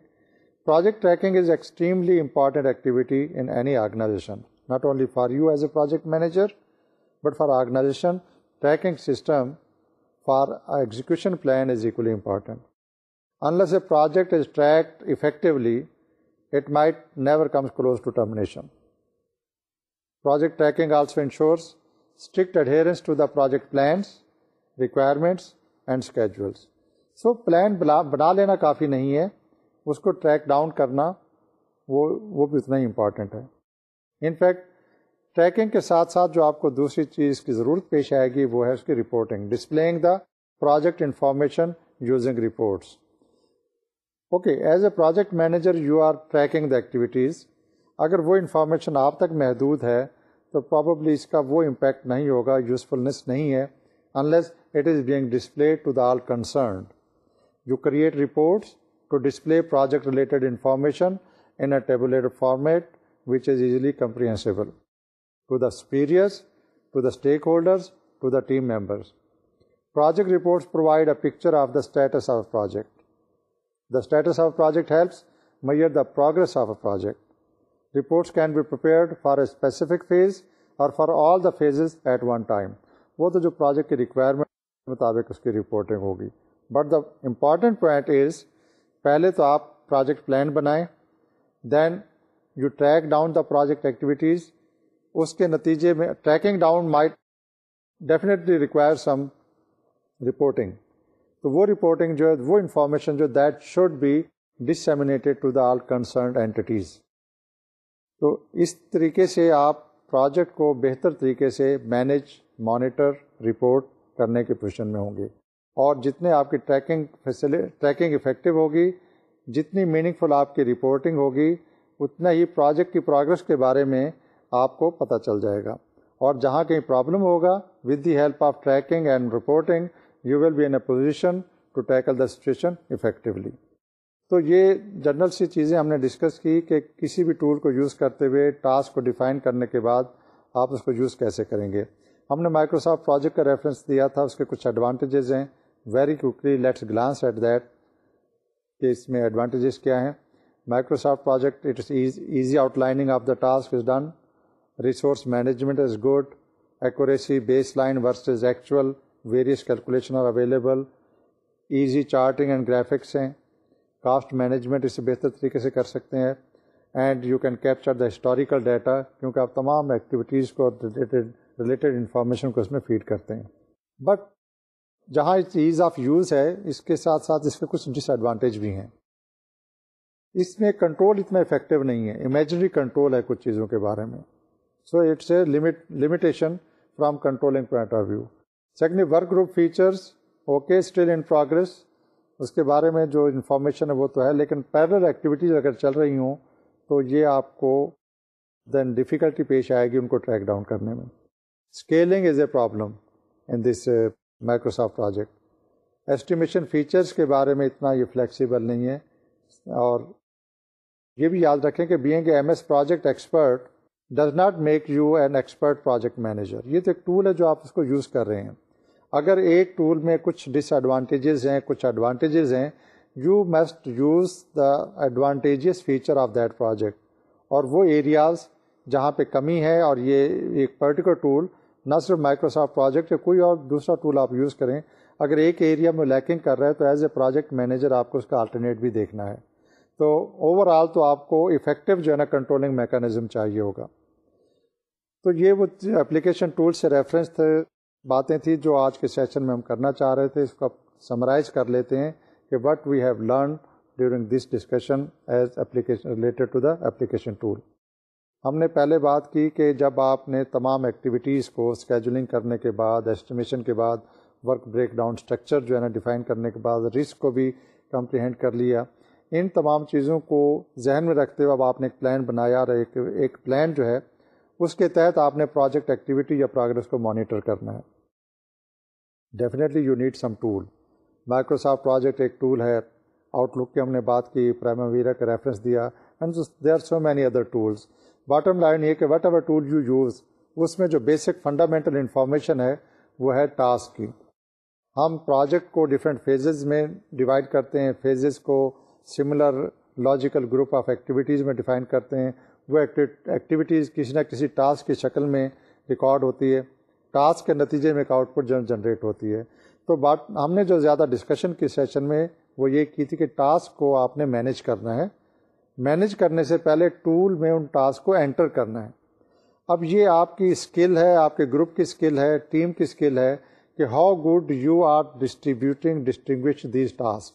Project tracking is extremely important activity in any organisation not only for you as a project manager but for organisation tracking system for execution plan is equally important unless a project is tracked effectively it might never comes close to termination project tracking also ensures strict adherence to the project plans requirements and schedules so plan بنا لینا کافی نہیں ہے اس کو track down کرنا وہ وہ بھی اتنا ہی امپورٹنٹ ہے انفیکٹ ٹریکنگ کے ساتھ ساتھ جو آپ کو دوسری چیز کی ضرورت پیش آئے گی وہ ہے اس کی reporting displaying the project information using reports okay as a project manager you are tracking the activities اگر وہ انفارمیشن آپ تک محدود ہے، تو پرابلی اس کا وہ امپیکٹ نہیں ہوگا یوزفلنس نہیں ہے unless it is being display to the all concerned you create reports to display project related information in a tabulated format which is easily comprehensible to the superiors to the stakeholders to the team members project reports provide a picture of the status of project the status of project helps measure the progress of a project reports can be prepared for a specific phase or for all the phases at one time وہ تو جو project کی requirement مطابق اس کی reporting ہوگی but the important point is پہلے تو آپ پروجیکٹ پلان بنائیں then you track down the project activities اس کے نتیجے میں tracking down might definitely require some reporting. تو وہ رپورٹنگ جو ہے، وہ انفارمیشن جو that should be disseminated to the all concerned entities تو اس طریقے سے آپ پروجیکٹ کو بہتر طریقے سے مینیج، مانیٹر، رپورٹ کرنے کی پوزیشن میں ہوں گے۔ اور جتنے آپ کی ٹریکنگ ٹریکنگ افیکٹو ہوگی، جتنی میننگ فل آپ کی رپورٹنگ ہوگی، اتنا ہی پروجیکٹ کی پروگرس کے بارے میں آپ کو پتہ چل جائے گا۔ اور جہاں کہیں پرابلم ہوگا with the help of tracking and reporting you will be in a position to tackle the situation effectively تو یہ جنرل سی چیزیں ہم نے ڈسکس کی کہ کسی بھی ٹول کو یوز کرتے ہوئے ٹاسک کو ڈیفائن کرنے کے بعد آپ اس کو یوز کیسے کریں گے۔ ہم نے مائکروسافٹ پروجیکٹ کا ریفرنس دیا تھا، اس کے کچھ ایڈوانٹیجز ہیں۔ Very quickly let's glance at that کہ اس میں ایڈوانٹیجز کیا ہیں۔ Microsoft project it is easy outlining of the task is done resource management is good, accuracy, baseline versus actual, variance calculation are available, easy charting and graphics ہیں۔ Cost management اسے بہتر طریقے سے کر سکتے ہیں۔ And you can capture the historical data کیونکہ آپ تمام ایکٹیویٹیز کو ریلیٹڈ ریلیٹڈ انفارمیشن کو اس میں فیڈ کرتے ہیں۔ بٹ جہاں ایز آف یوز ہے، اس کے ساتھ ساتھ اس کے کچھ ڈس ایڈوانٹیج بھی ہیں۔ اس میں کنٹرول اتنا افیکٹو نہیں ہے۔ امیجنری کنٹرول ہے کچھ چیزوں کے بارے میں۔ So it's a limit limitation from controlling point of view second work group features okay still in progress اس کے بارے میں جو انفارمیشن ہے وہ تو ہے لیکن پیرل ایکٹیویٹیز اگر چل رہی ہوں تو یہ آپ کو دین ڈیفیکلٹی پیش آئے گی ان کو ٹریک ڈاؤن کرنے میں scaling is a problem in this Microsoft project estimation features کے بارے میں اتنا یہ فلیکسیبل نہیں ہے اور یہ بھی یاد رکھیں کہ being a M S project expert does not make you an expert project manager یہ تو ایک ٹول ہے جو آپ اس کو یوز کر رہے ہیں. اگر ایک ٹول میں کچھ ڈس ایڈوانٹیجز ہیں، کچھ ایڈوانٹیجز ہیں you must use the advantages feature of that project اور وہ ایریاز جہاں پہ کمی ہے اور یہ ایک پرٹیکولر ٹول نہ صرف مائکروسافٹ پروجیکٹ یا کوئی اور دوسرا ٹول آپ یوز کریں، اگر ایک ایریا میں لیکنگ کر رہا ہے تو ایز اے پروجیکٹ مینیجر آپ کو اس کا آلٹرنیٹ بھی دیکھنا ہے. تو اوور آل تو آپ کو افیکٹو جو ہے نا کنٹرولنگ میکانزم چاہیے ہوگا. تو یہ وہ اپلیکیشن ٹول سے ریفرنس تھے، باتیں تھیں جو آج کے سیشن میں ہم کرنا چاہ رہے تھے۔ اس کو سمرائز کر لیتے ہیں کہ what we have learn during this discussion as application related to the application tool ہم نے پہلے بات کی کہ جب آپ نے تمام ایکٹیویٹیز کو اسکیجولنگ کرنے کے بعد ایسٹیمیشن کے بعد ورک بریک ڈاؤن اسٹرکچر جو ہے نا ڈیفائن کرنے کے بعد رسک کو بھی کمپریہینڈ کر لیا۔ ان تمام چیزوں کو ذہن میں رکھتے ہوئے اب آپ نے ایک پلان بنایا اور ایک ایک پلان جو ہے اس کے تحت آپ نے پروجیکٹ ایکٹیویٹی یا پروگرس کو مانیٹر کرنا ہے۔ Definitely you need some tool Microsoft Project ایک ٹول ہے۔ آؤٹ لک کی ہم نے بات کی پرائم ویرا کا ریفرنس دیا۔ And there are so many other tools bottom line یہ کہ whatever tool you use اس میں جو بیسک فنڈامنٹل انفارمیشن ہے، وہ ہے ٹاسک کی۔ ہم پروجیکٹ کو ڈفرینٹ فیزز میں ڈیوائڈ کرتے ہیں۔ فیزز کو similar logical group of activities میں ڈیفائن کرتے ہیں۔ وہ ایکٹیویٹیز کسی نہ کسی ٹاسک کی شکل میں ریکارڈ ہوتی ہے۔ ٹاسک کے نتیجے میں ایک آؤٹ پٹ جنریٹ ہوتی ہے۔ تو بات ہم نے جو زیادہ ڈسکشن کی سیشن میں وہ یہ کی تھی کہ ٹاسک کو آپ نے مینیج کرنا ہے۔ مینیج کرنے سے پہلے ٹول میں ان ٹاسک کو انٹر کرنا ہے۔ اب یہ آپ کی اسکل ہے، آپ کے گروپ کی اسکل ہے ٹیم کی اسکل ہے کہ how good you are distributing distinguish these task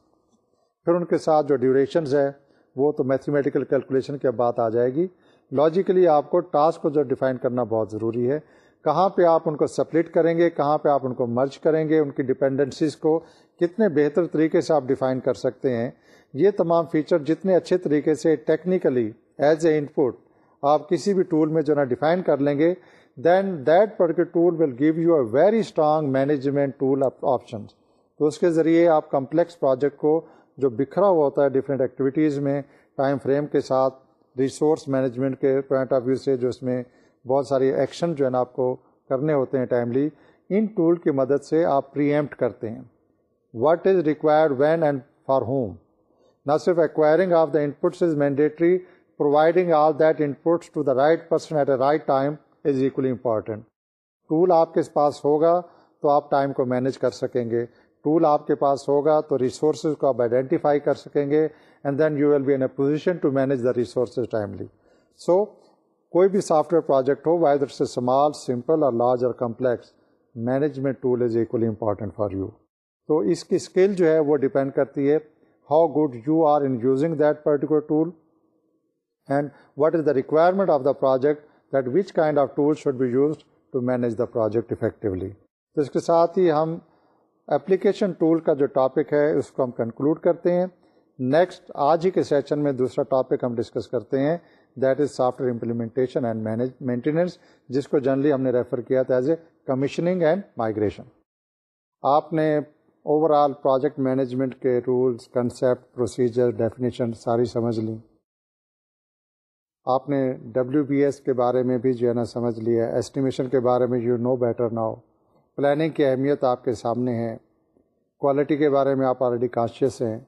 پھر ان کے ساتھ جو ڈیوریشنز ہے، وہ تو میتھمیٹیکل کیلکولیشن کی بات آ جائے گی۔ لاجیکلی آپ کو ٹاسک کو جو ڈیفائن کرنا بہت ضروری ہے۔ کہاں پہ آپ ان کو سپلٹ کریں گے، کہاں پہ آپ ان کو مرچ کریں گے، ان کی ڈپینڈنسیز کو کتنے بہتر طریقے سے آپ ڈیفائن کر سکتے ہیں۔ یہ تمام فیچر جتنے اچھے طریقے سے technically as a input آپ کسی بھی ٹول میں جو نا ڈیفائن کر لیں گے then that particular tool will give you a very strong management tool option تو اس کے ذریعے آپ کمپلیکس پروجیکٹ کو جو بکھرا ہوا ہوتا ہے ڈفرینٹ ایکٹیویٹیز میں ٹائم فریم کے ساتھ ریسورس مینجمنٹ کے پوائنٹ آف ویو سے جو اس میں بہت ساری ایکشن جو ہے نا آپ کو کرنے ہوتے ہیں ٹائملی ان ٹول کی مدد سے آپ پری ایمپٹ کرتے ہیں۔ What is required when and for whom نہ صرف acquiring of the inputs is mandatory providing all that inputs to the right person at a right time is equally important tool آپ کے پاس ہوگا تو آپ ٹائم کو مینیج کر سکیں گے۔ ٹول آپ کے پاس ہوگا تو ریسورسز کو آپ آئیڈینٹیفائی کر سکیں گے۔ And then you will be in a position to manage the resources timely so کوئی بھی سافٹ ویئر پروجیکٹ ہو وائدر سے اسمال سمپل اور لارج اور complex management tool is equally important for you تو اس کی اسکل جو ہے وہ ڈپینڈ کرتی ہے how good you are in using that particular tool and what is the requirement of the project that which kind of tool should be used to manage the project effectively تو اس کے ساتھ ہی ہم application tool کا جو topic ہے اس کو ہم کنکلوڈ کرتے ہیں نیکسٹ آج ہی کے سیشن میں دوسرا ٹاپک ہم ڈسکس کرتے ہیں that is software implementation and manage maintenance جس کو جنرلی ہم نے ریفر کیا تھا as a commissioning and migration آپ نے اوور آل پروجیکٹ مینجمنٹ کے رولس کنسیپٹ پروسیجر ڈیفینیشن ساری سمجھ لیں آپ نے ڈبلیو بی ایس کے بارے میں بھی جو ہے نا سمجھ لیا ایسٹیمیشن کے بارے میں you know better now planning کی اہمیت آپ کے سامنے ہے۔ کوالٹی کے بارے میں آپ آلریڈی کانشیس ہیں۔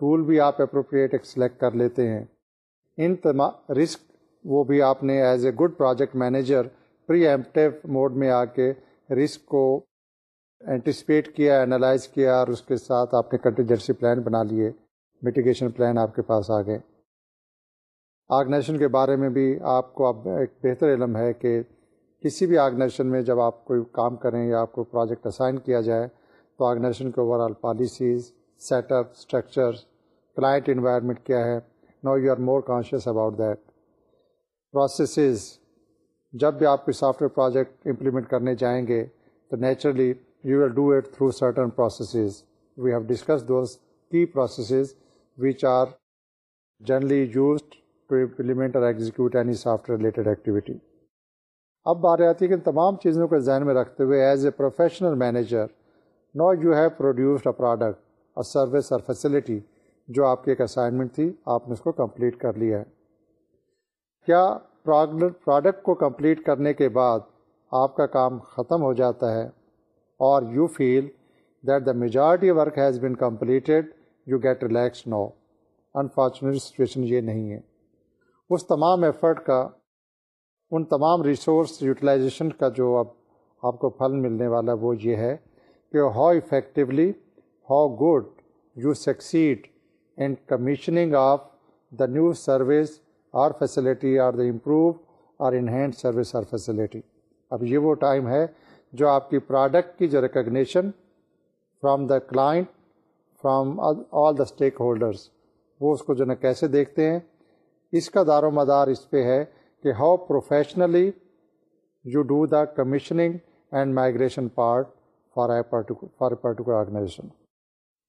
ٹول بھی آپ اپروپریٹ ایک سلیکٹ کر لیتے ہیں۔ ان تمام رسک وہ بھی آپ نے as a good project manager preemptive mode میں آ کے رسک کو اینٹیسپیٹ کیا انالائز کیا اور اس کے ساتھ آپ نے کنٹینجنسی پلان بنا لیے میٹیگیشن پلان آپ کے پاس آ گئے۔ آرگنائزیشن کے بارے میں بھی آپ کو اب ایک بہتر علم ہے کہ کسی بھی آرگنائزیشن میں جب آپ کوئی کام کریں یا آپ کو پروجیکٹ اسائن کیا جائے تو آرگنائزیشن کے overall policies set up structure client environment کیا ہے no you are more conscious about that processes جب بھی آپ کوئی سافٹ ویئر پروجیکٹ امپلیمنٹ کرنے جائیں گے تو naturally you will do it through certain processes we have discuss those کی processes which are generally used to implement or execute any software related activity اب بات آتی ہے کہ تمام چیزوں کو ذہن میں رکھتے ہوئے as a professional manager no you have produced a product or service or facility جو آپ کی ایک اسائنمنٹ تھی، آپ نے اس کو کمپلیٹ کر لیا ہے۔ کیا پروڈکٹ کو کمپلیٹ کرنے کے بعد آپ کا کام ختم ہو جاتا ہے؟ Or you feel that the majority work has been completed you get relax no unfortunate situation یہ نہیں ہے۔ اس تمام ایفرٹ کا، ان تمام ریسورس یوٹیلائزیشن کا جو اب آپ کو پھل ملنے والا وہ یہ ہے کہ how effectively how good you succeed in commissioning of the new service or facility or the improve اور انہینڈ سروس اور فیسلٹی اب یہ وہ ٹائم ہے جو آپ کی پروڈکٹ کی جو recognition from the client from all the stakeholders وہ اس کو جو نا کیسے دیکھتے ہیں؟ اس کا دار و مدار اس پہ ہے کہ how professionally you do the commissioning and migration part for a for a particular organisation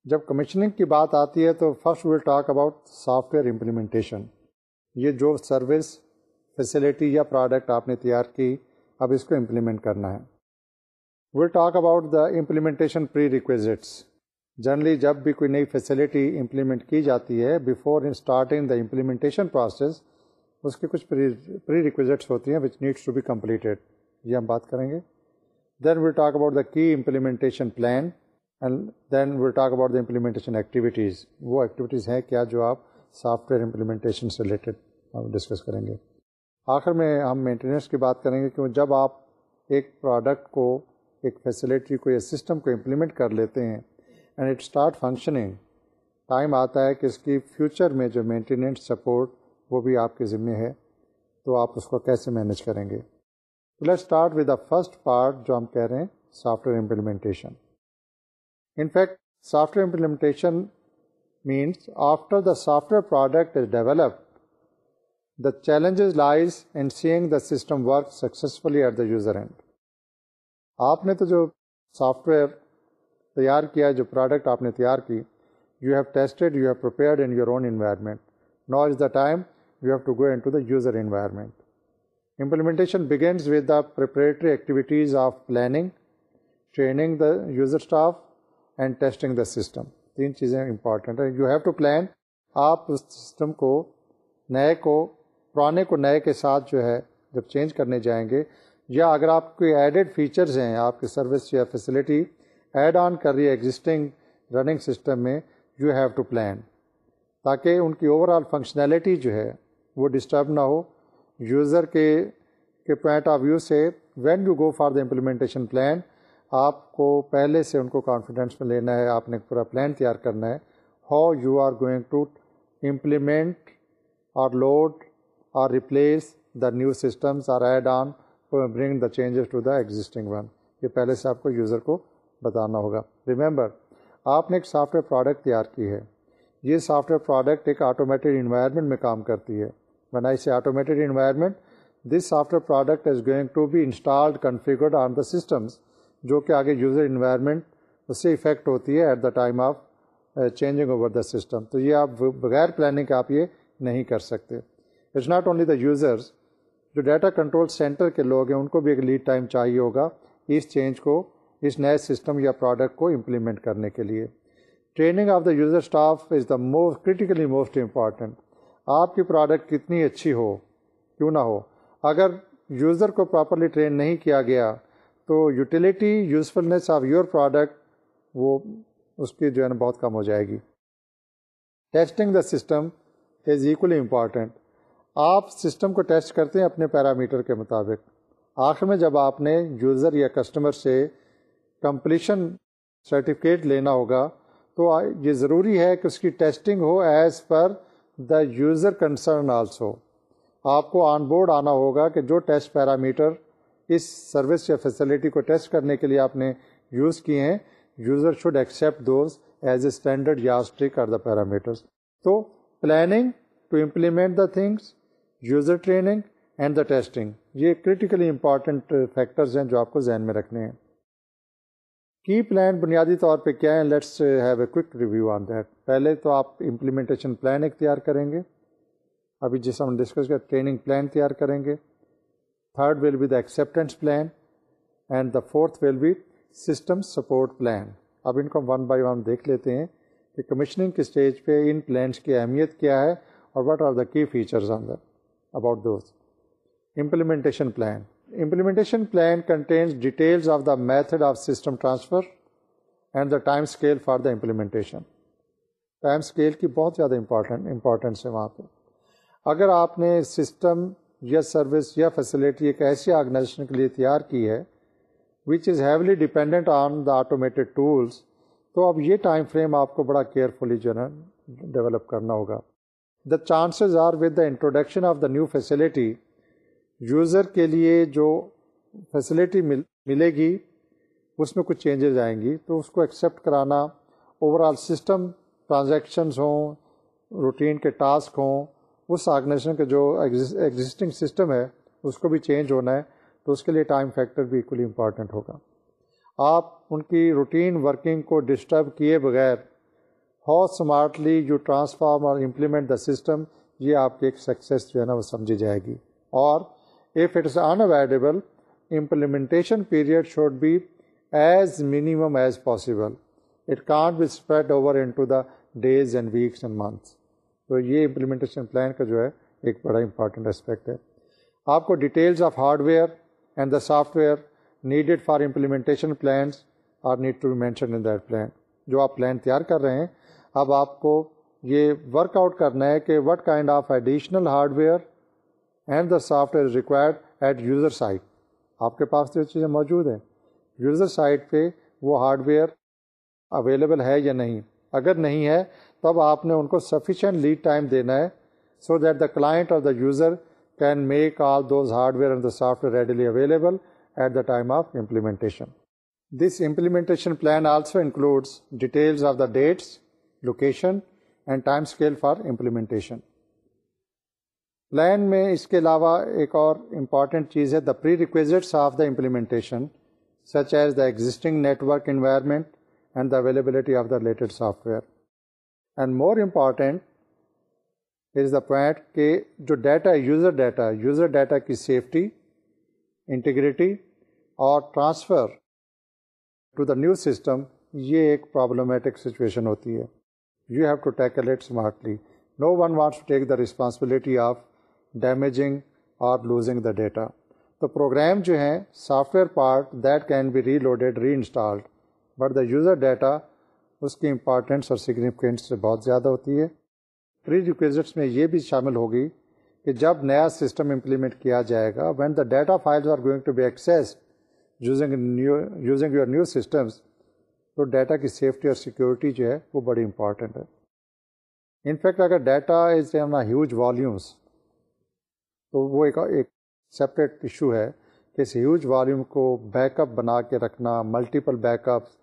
جب کمیشننگ کی بات آتی ہے تو first will talk about software implementation یہ جو سروس فیسلٹی یا پروڈکٹ آپ نے تیار کی، اب اس کو امپلیمنٹ کرنا ہے۔ Will talk about the implementation prerequisites generally جب بھی کوئی نئی فیسلٹی امپلیمنٹ کی جاتی ہے before starting the implementation process اس کی کچھ پری ریکویزٹس ہوتی ہیں which needs to be completed یہ ہم بات کریں گے۔ Then will talk about the key implementation plan and then will talk about the implementation activities وہ ایکٹیویٹیز ہیں کیا جو آپ سافٹ ویئر امپلیمنٹیشن سے ریلیٹڈ ڈسکس کریں گے آخر میں ہم مینٹیننس کی بات کریں گے کہ جب آپ ایک پروڈکٹ کو، ایک فیسلٹی کو یا سسٹم کو امپلیمنٹ کر لیتے ہیں and it start functioning time آتا ہے کہ اس کی فیوچر میں جو مینٹیننس سپورٹ وہ بھی آپ کے ذمے ہے، تو آپ اس کو کیسے مینیج کریں گے؟ Let start with the first part جو ہم کہہ رہے ہیں software implementation in fact software implementation means after the software product is developed the challenges lies in seeing the system work successfully at the user end آپ نے تو جو soft where تیار کیا جو پروڈکٹ آپ نے تیار کی you have tested you have prepared in your own environment now is the time you have to go into the user environment implementation begins with the preparatory activities of planning training the user staff and testing the system تین چیزیں important ہیں. Have have to پلان آپ اس system کو نئے کو، پرانے کو نئے کے ساتھ جو ہے جب چینج کرنے جائیں گے، یا اگر آپ کوئی ایڈیڈ فیچرز ہیں، آپ کی سروس یا فیسلٹی ایڈ آن کر رہی ہے ایگزسٹنگ رننگ سسٹم میں یو ہیو ٹو پلان تاکہ ان کی اوور آل فنکشنالٹی جو ہے وہ ڈسٹرب نہ ہو. یوزر کے کے پوائنٹ آف ویو سے when you go for the implementation plan آپ کو پہلے سے ان کو کانفیڈینس میں لینا ہے، آپ نے پورا پلان تیار کرنا ہے۔ How you are going to implement اور لوڈ اور replace the new systems or add on bring the changes to the existing one یہ پہلے سے آپ کو یوزر کو بتانا ہوگا۔ ریممبر آپ نے ایک سافٹ ویئر پروڈکٹ تیار کی ہے۔ یہ سافٹ ویئر پروڈکٹ ایک آٹومیٹڈ انوائرمنٹ میں کام کرتی ہے۔ بنائی سے automated environment this software product is going to be installed configured on the systems جو کہ آگے یوزر انوائرمنٹ اس سے افیکٹ ہوتی ہے at the time of changing over the system تو یہ آپ بغیر پلاننگ آپ یہ نہیں کر سکتے. It's not only the users جو ڈیٹا کنٹرول سینٹر کے لوگ ہیں، ان کو بھی ایک لیڈ ٹائم چاہیے ہوگا اس چینج کو، اس نئے سسٹم یا پروڈکٹ کو امپلیمنٹ کرنے کے لیے. Training of the user staff is the most critically most important آپ کی پروڈکٹ کتنی اچھی ہو، کیوں نہ ہو؟ اگر یوزر کو پراپرلی ٹرین نہیں کیا گیا تو utility, usefulness of your product, وہ اس کی جو ہے نا بہت کم ہو جائے گی۔ Testing the system is equally important آپ سسٹم کو ٹیسٹ کرتے ہیں اپنے پیرامیٹر کے مطابق۔ آخر میں جب آپ نے یوزر یا کسٹمر سے کمپلیشن سرٹیفکیٹ لینا ہوگا، تو یہ ضروری ہے کہ اس کی testing who as per the user concern also. آپ کو آن بورڈ آنا ہوگا کہ جو ٹیسٹ پیرامیٹر اس سروس یا فیسلٹی کو ٹیسٹ کرنے کے لیے آپ نے یوز کیے ہیں. User should accept those as a standard یا اسٹرک آر دا پیرامیٹرس تو planning to implement the things user training and the testing یہ کریٹیکلی امپارٹنٹ فیکٹرز ہیں جو آپ کو ذہن میں رکھنے ہیں. کی پلان بنیادی طور پہ کیا ہے let's have a quick review on that پہلے تو آپ امپلیمنٹیشن پلان اختیار کریں گے. ابھی جس ہم ڈسکس کر ٹریننگ پلان تیار کریں گے. Third will be the acceptance plan and the fourth will be system support plan اب ان کو ون بائی ون دیکھ لیتے ہیں کہ کمشننگ کے اسٹیج پہ ان پلانس کی اہمیت کیا ہے اور what are the key features on the about those implementation plan. Implementation plan contains details of the method of system transfer and the time scale for the implementation. Time scale کی بہت زیادہ important importance ہے وہاں پہ اگر آپ نے system یا سروس یا فیسلٹی ایک ایسی آرگنائزیشن کے لیے تیار کی ہے which is heavily dependent on the automated tools تو اب یہ ٹائم فریم آپ کو بڑا کیئرفلی جو ہے ڈیولپ کرنا ہوگا۔ The chances are with the introduction of the new facility user کے لیے جو فیسلٹی مل، ملے گی، اس میں کچھ چینجز آئیں گی۔ تو اس کو ایکسیپٹ کرانا اوور آل سسٹم ٹرانزیکشنز ہوں روٹین کے ٹاسک ہوں اس آرگنیزیشن کے جو ایگزسٹنگ سسٹم ہے اس کو بھی چینج ہونا ہے تو اس کے لیے ٹائم فیکٹر بھی ایکولی امپارٹنٹ ہوگا آپ ان کی روٹین ورکنگ کو ڈسٹرب کیے بغیر ہاؤ اسمارٹلی یو ٹرانسفارم اور امپلیمنٹ دا سسٹم یہ آپ کی ایک سکسیس جو ہے نا وہ سمجھی جائے گی اور If it is unavoidable, implementation period should be as minimum as possible. It can't be spread over into the days and weeks and months. تو یہ امپلیمنٹیشن پلان کا جو ہے ایک بڑا امپارٹنٹ اسپیکٹ ہے۔ آپ کو details of hardware and the software needed for implementation plans are need to be mention in that plan جو آپ پلان تیار کر رہے ہیں، اب آپ کو یہ ورک آؤٹ کرنا ہے کہ what kind of additional hardware and the software is required at user site آپ کے پاس تو یہ چیزیں موجود ہیں۔ یوزر سائٹ پہ وہ ہارڈ ویئر اویلیبل ہے یا نہیں۔ اگر نہیں ہے تب آپ نے ان کو سفیشینٹ لیڈ ٹائم دینا ہے سو دیٹ دا کلائنٹ اور the user can make all those hardware and the software readily available at the time of implementation this implementation plan also includes details of the dates location and time scale for implementation plan میں اس کے علاوہ ایک اور important چیز ہے the prerequisites of the implementation such as the existing network environment and the availability of the related software and more important is the point کہ جو data user data user data کی سیفٹی انٹیگریٹی اور transfer to the new system یہ ایک problematic situation ہوتی ہے۔ You have to tackle it smartly no one wants to take the responsibility of damaging اور losing the data تو program جو ہیں software part that can be reloaded reinstalled but the user data اس کی importance اور significance سے بہت زیادہ ہوتی ہے۔ پری ریکویزٹس میں یہ بھی شامل ہوگی کہ جب نیا سسٹم امپلیمنٹ کیا جائے گا when the data files are going to be access using using your new systems تو ڈیٹا کی سیفٹی اور سیکورٹی جو ہے، وہ بڑی امپارٹنٹ ہے۔ انفیکٹ اگر data is in huge volumes تو وہ ایک ایک سپریٹ ایشو ہے کہ اس ہیوج والیوم کو بیک اپ بنا کے رکھنا ملٹیپل بیک اپس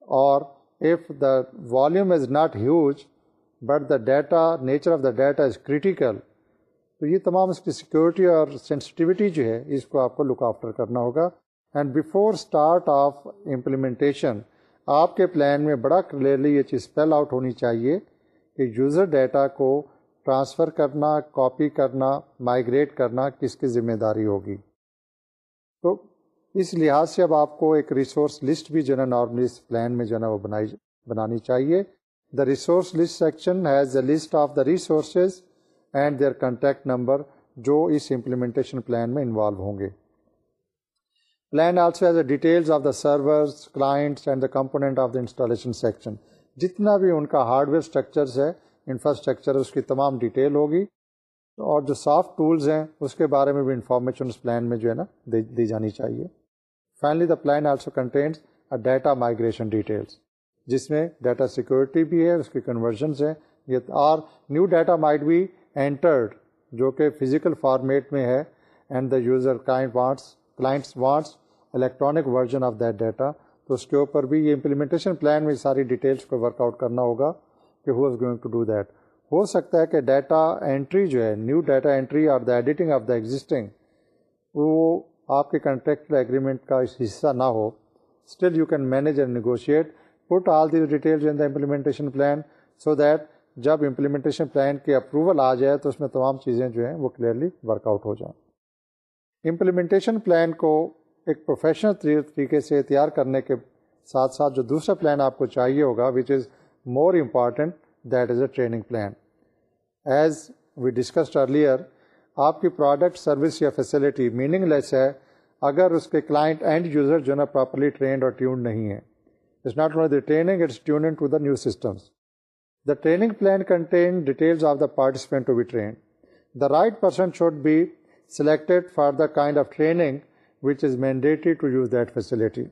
اور if the volume is not huge but the data nature of the data is critical تو یہ تمام اس کی سیکورٹی اور سینسٹیوٹی جو ہے، اس کو آپ کو لک آفٹر کرنا ہوگا۔ And before start of implementation آپ کے پلان میں بڑا کلیئرلی یہ چیز اسپیل آؤٹ ہونی چاہیے کہ یوزر ڈیٹا کو ٹرانسفر کرنا کاپی کرنا مائگریٹ کرنا کس کی ذمہ داری ہوگی۔ تو اس لحاظ سے اب آپ کو ایک ریسورس لسٹ بھی جو ہے نا نارملی اس پلان میں جو ہے نا وہ بنائی بنانی چاہیے۔ The resource list section has the list of the resources and their contact number جو اس امپلیمنٹیشن پلان میں انوالو ہوں گے۔ Plan also has a details of the servers clients and the component of the installation section جتنا بھی ان کا hardware structures ہے انفراسٹرکچر اس کی تمام ڈیٹیل ہوگی۔ اور جو سافٹ ٹولز ہیں، اس کے بارے میں بھی انفارمیشن اس پلان میں جو ہے نا دی جانی چاہیے۔ Finally the plan also contains data migration details جس میں ڈیٹا سیکورٹی بھی ہے، اس کی کنورژنس ہیں۔ یہ اور new data might be entered جو کہ فزیکل فارمیٹ میں ہے and the user client wants clients wants electronic version of that data تو اس کے اوپر بھی یہ امپلیمنٹیشن پلان میں ساری ڈیٹیلس کو ورک آؤٹ کرنا ہوگا کہ who is going to do that ہو سکتا ہے کہ ڈیٹا انٹری جو ہے نیو ڈیٹا انٹری اور the editing of the existing وہ آپ کے کنٹریکٹ ایگریمنٹ کا حصہ نہ ہو۔ Still you can manage and negotiate put all these details in the implementation plan so that جب امپلیمنٹیشن پلان کی اپروول آ جائے تو اس میں تمام چیزیں جو ہیں وہ کلیئرلی ورک آؤٹ ہو جائیں۔ امپلیمنٹیشن پلان کو ایک پروفیشنل طریقے سے تیار کرنے کے ساتھ ساتھ جو دوسرا پلان آپ کو چاہیے ہوگا which is more important that is a training plan as we discussed earlier آپ کی پروڈکٹ سروس یا فیسلٹی میننگ لیس ہے اگر اس کے کلائنٹ اینڈ یوزر جو نا پراپرلی ٹرینڈ اور ٹیونڈ نہیں ہے۔ It's not only the training it's tune to the new systems the training plan contain details of the participant to be trained the right person should be selected for the kind of training which is mandatory to use that facility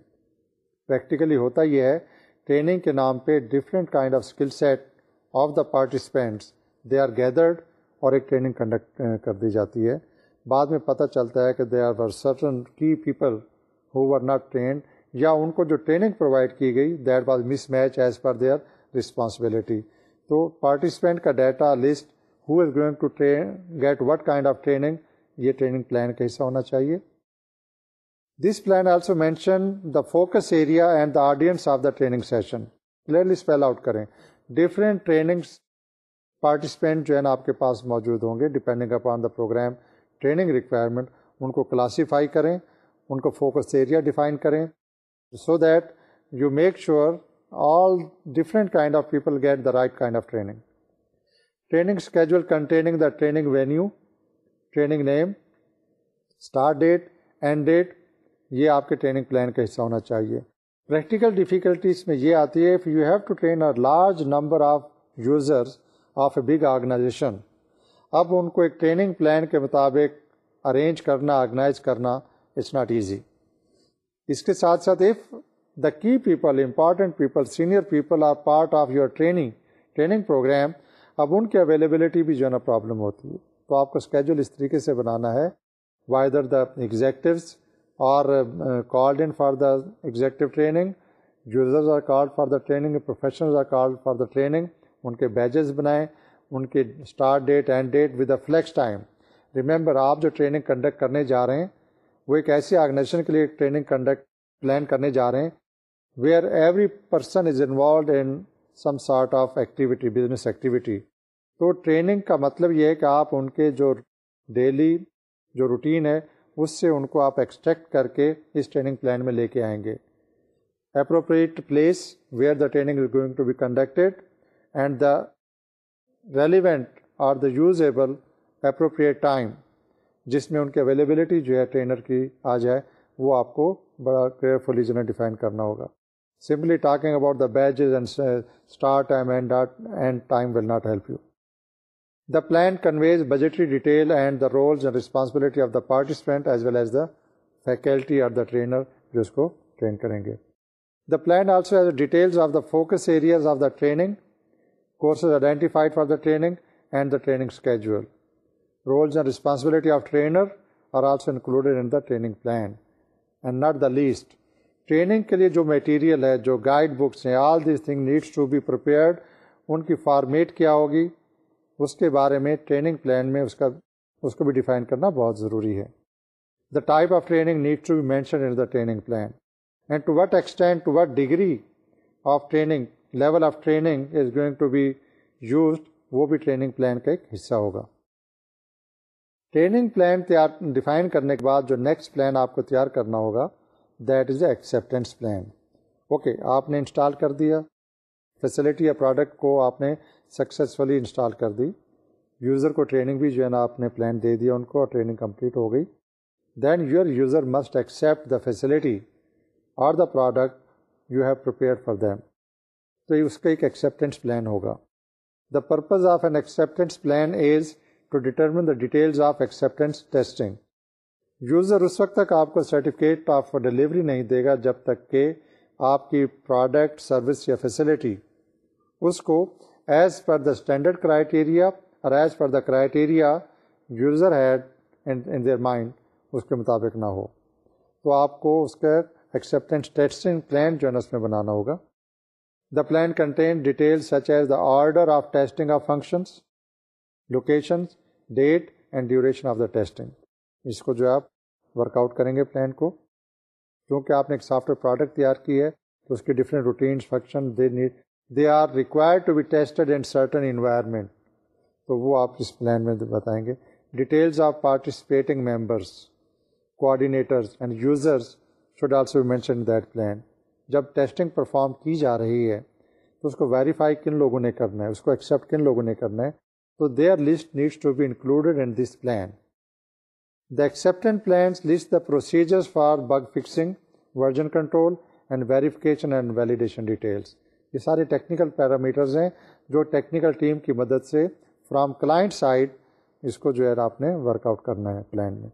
practically ہوتا یہ ہے training کے نام پہ different kind of skill set of the participants they are gathered اور ایک training conduct کر دی جاتی ہے۔ بعد میں پتہ چلتا ہے کہ they are certain key people who are not trained یا ان کو جو ٹریننگ پرووائڈ کی گئی that was mismatch as per their responsibility تو پارٹیسپینٹ کا data list who is going to train get what kind of training یہ training plan کا حصہ ہونا چاہیے۔ This plan also mention the focus area and the audience of the training session clearly spell out کریں۔ Different training participant جو ہے نا آپ کے پاس موجود ہوں گے depending upon the program training requirement ان کو کلاسیفائی کریں، ان کو فوکس ایریا ڈیفائن کریں so that you make sure all different kind of people get the right kind of training training schedule containing the training venue training name start date end date یہ آپ کے training plan کا حصہ ہونا چاہیے. Practical difficulties میں یہ آتی ہے you have to train a large number of users of a big organization اب ان کو ایک ٹریننگ پلان کے مطابق ارینج کرنا آرگنائز کرنا اٹس ناٹ ایزی اس کے ساتھ ساتھ if the key people important people senior people are part of your training training program اب ان کی اویلیبلٹی بھی جو ہے نا پرابلم ہوتی ہے۔ تو آپ کو اسکیجول اس طریقے سے بنانا ہے وائدر دا ایگزیکٹوز اور called in for the executive training users are called for the training professions are called for the training ان کے بیجز بنائیں، ان کی start date end date with a flex time remember آپ جو ٹریننگ کنڈکٹ کرنے جا رہے ہیں، وہ ایک ایسی آرگنائزیشن کے لیے ٹریننگ کنڈکٹ پلان کرنے جا رہے ہیں where every person is involved in some sort of activity business activity تو ٹریننگ کا مطلب یہ ہے کہ آپ ان کے جو ڈیلی جو روٹین ہے، اس سے ان کو آپ ایکسٹریکٹ کر کے اس ٹریننگ پلان میں لے کے آئیں گے. Appropriate place where the training is going to be conducted and the relevant اور دا یوزیبل اپروپریٹ ٹائم جس میں ان کی اویلیبلٹی جو ہے ٹرینر کی آ جائے، وہ آپ کو بڑا کیئرفلی جو ہے ڈیفائن کرنا ہوگا۔ Simply talking about the batches and start and end time will not help you the plan conveys budgetary detail and the roles and responsibility of the participant as well as the faculty اور the trainer جو اس کو train کریں گے۔ The plan also as details of the focus areas of the training courses identified for the training and the training schedule roles and responsibility of trainer are also included in the training plan and not the least training کے لیے جو material ہے جو guide books ہیں all these thing needs to be prepared ان کی format کیا ہوگی اس کے بارے میں ٹریننگ پلان میں اس کا اس کو بھی ڈیفائن کرنا بہت ضروری ہے the type of training needs to be mention in the training plan and to what extend to what degree of training level of training is going to be used وہ بھی ٹریننگ پلان کا ایک حصہ ہوگا۔ Training plan تیار define کرنے کے بعد جو نیکسٹ پلان آپ کو تیار کرنا ہوگا that is a acceptance plan okay آپ نے انسٹال کر دیا۔ فیسلٹی یا پروڈکٹ کو آپ نے سکسیزفلی انسٹال کر دی۔ یوزر کو ٹریننگ بھی جو ہے نا آپ نے پلان دے دیا ان کو اور ٹریننگ کمپلیٹ ہو گئی۔ Then your user must accept the facility اور the product you have prepare for them تو اس کا ایک ایکسیپٹینس پلان ہوگا۔ The purpose of an acceptance plan is to determine the details of acceptance testing user اس وقت تک آپ کو سرٹیفکیٹ آف ڈلیوری نہیں دے گا جب تک کہ آپ کی پروڈکٹ سروس یا فیسلٹی اس کو as per the standard criteria اور as per the criteria user had in their mind اس کے مطابق نہ ہو۔ تو آپ کو اس کا ایکسیپٹینس ٹیسٹنگ پلان جو ہے نا اس میں بنانا ہوگا۔ The plan contain detail such as the order of testing of functions locations date and duration of the testing اس کو جو ہے آپ ورک آؤٹ کریں گے پلان کو کیونکہ آپ نے ایک سافٹ ویئر پروڈکٹ تیار کی ہے تو اس کی different routines function they need they are required to be tested in certain environment تو وہ آپ اس پلان میں بتائیں گے details of participating members coordinators and users should also mention that plan جب ٹیسٹنگ پرفارم کی جا رہی ہے، تو اس کو ویریفائی کن لوگوں نے کرنا ہے، اس کو ایکسیپٹ کن لوگوں نے کرنا ہے، تو their list needs to be included in this plan the acceptance plans list the procedures for bug fixing version control and verification and validation details یہ سارے ٹیکنیکل پیرامیٹرز ہیں جو ٹیکنیکل ٹیم کی مدد سے فرام کلائنٹ سائڈ اس کو جو ہے آپ نے ورک آؤٹ کرنا ہے پلان میں.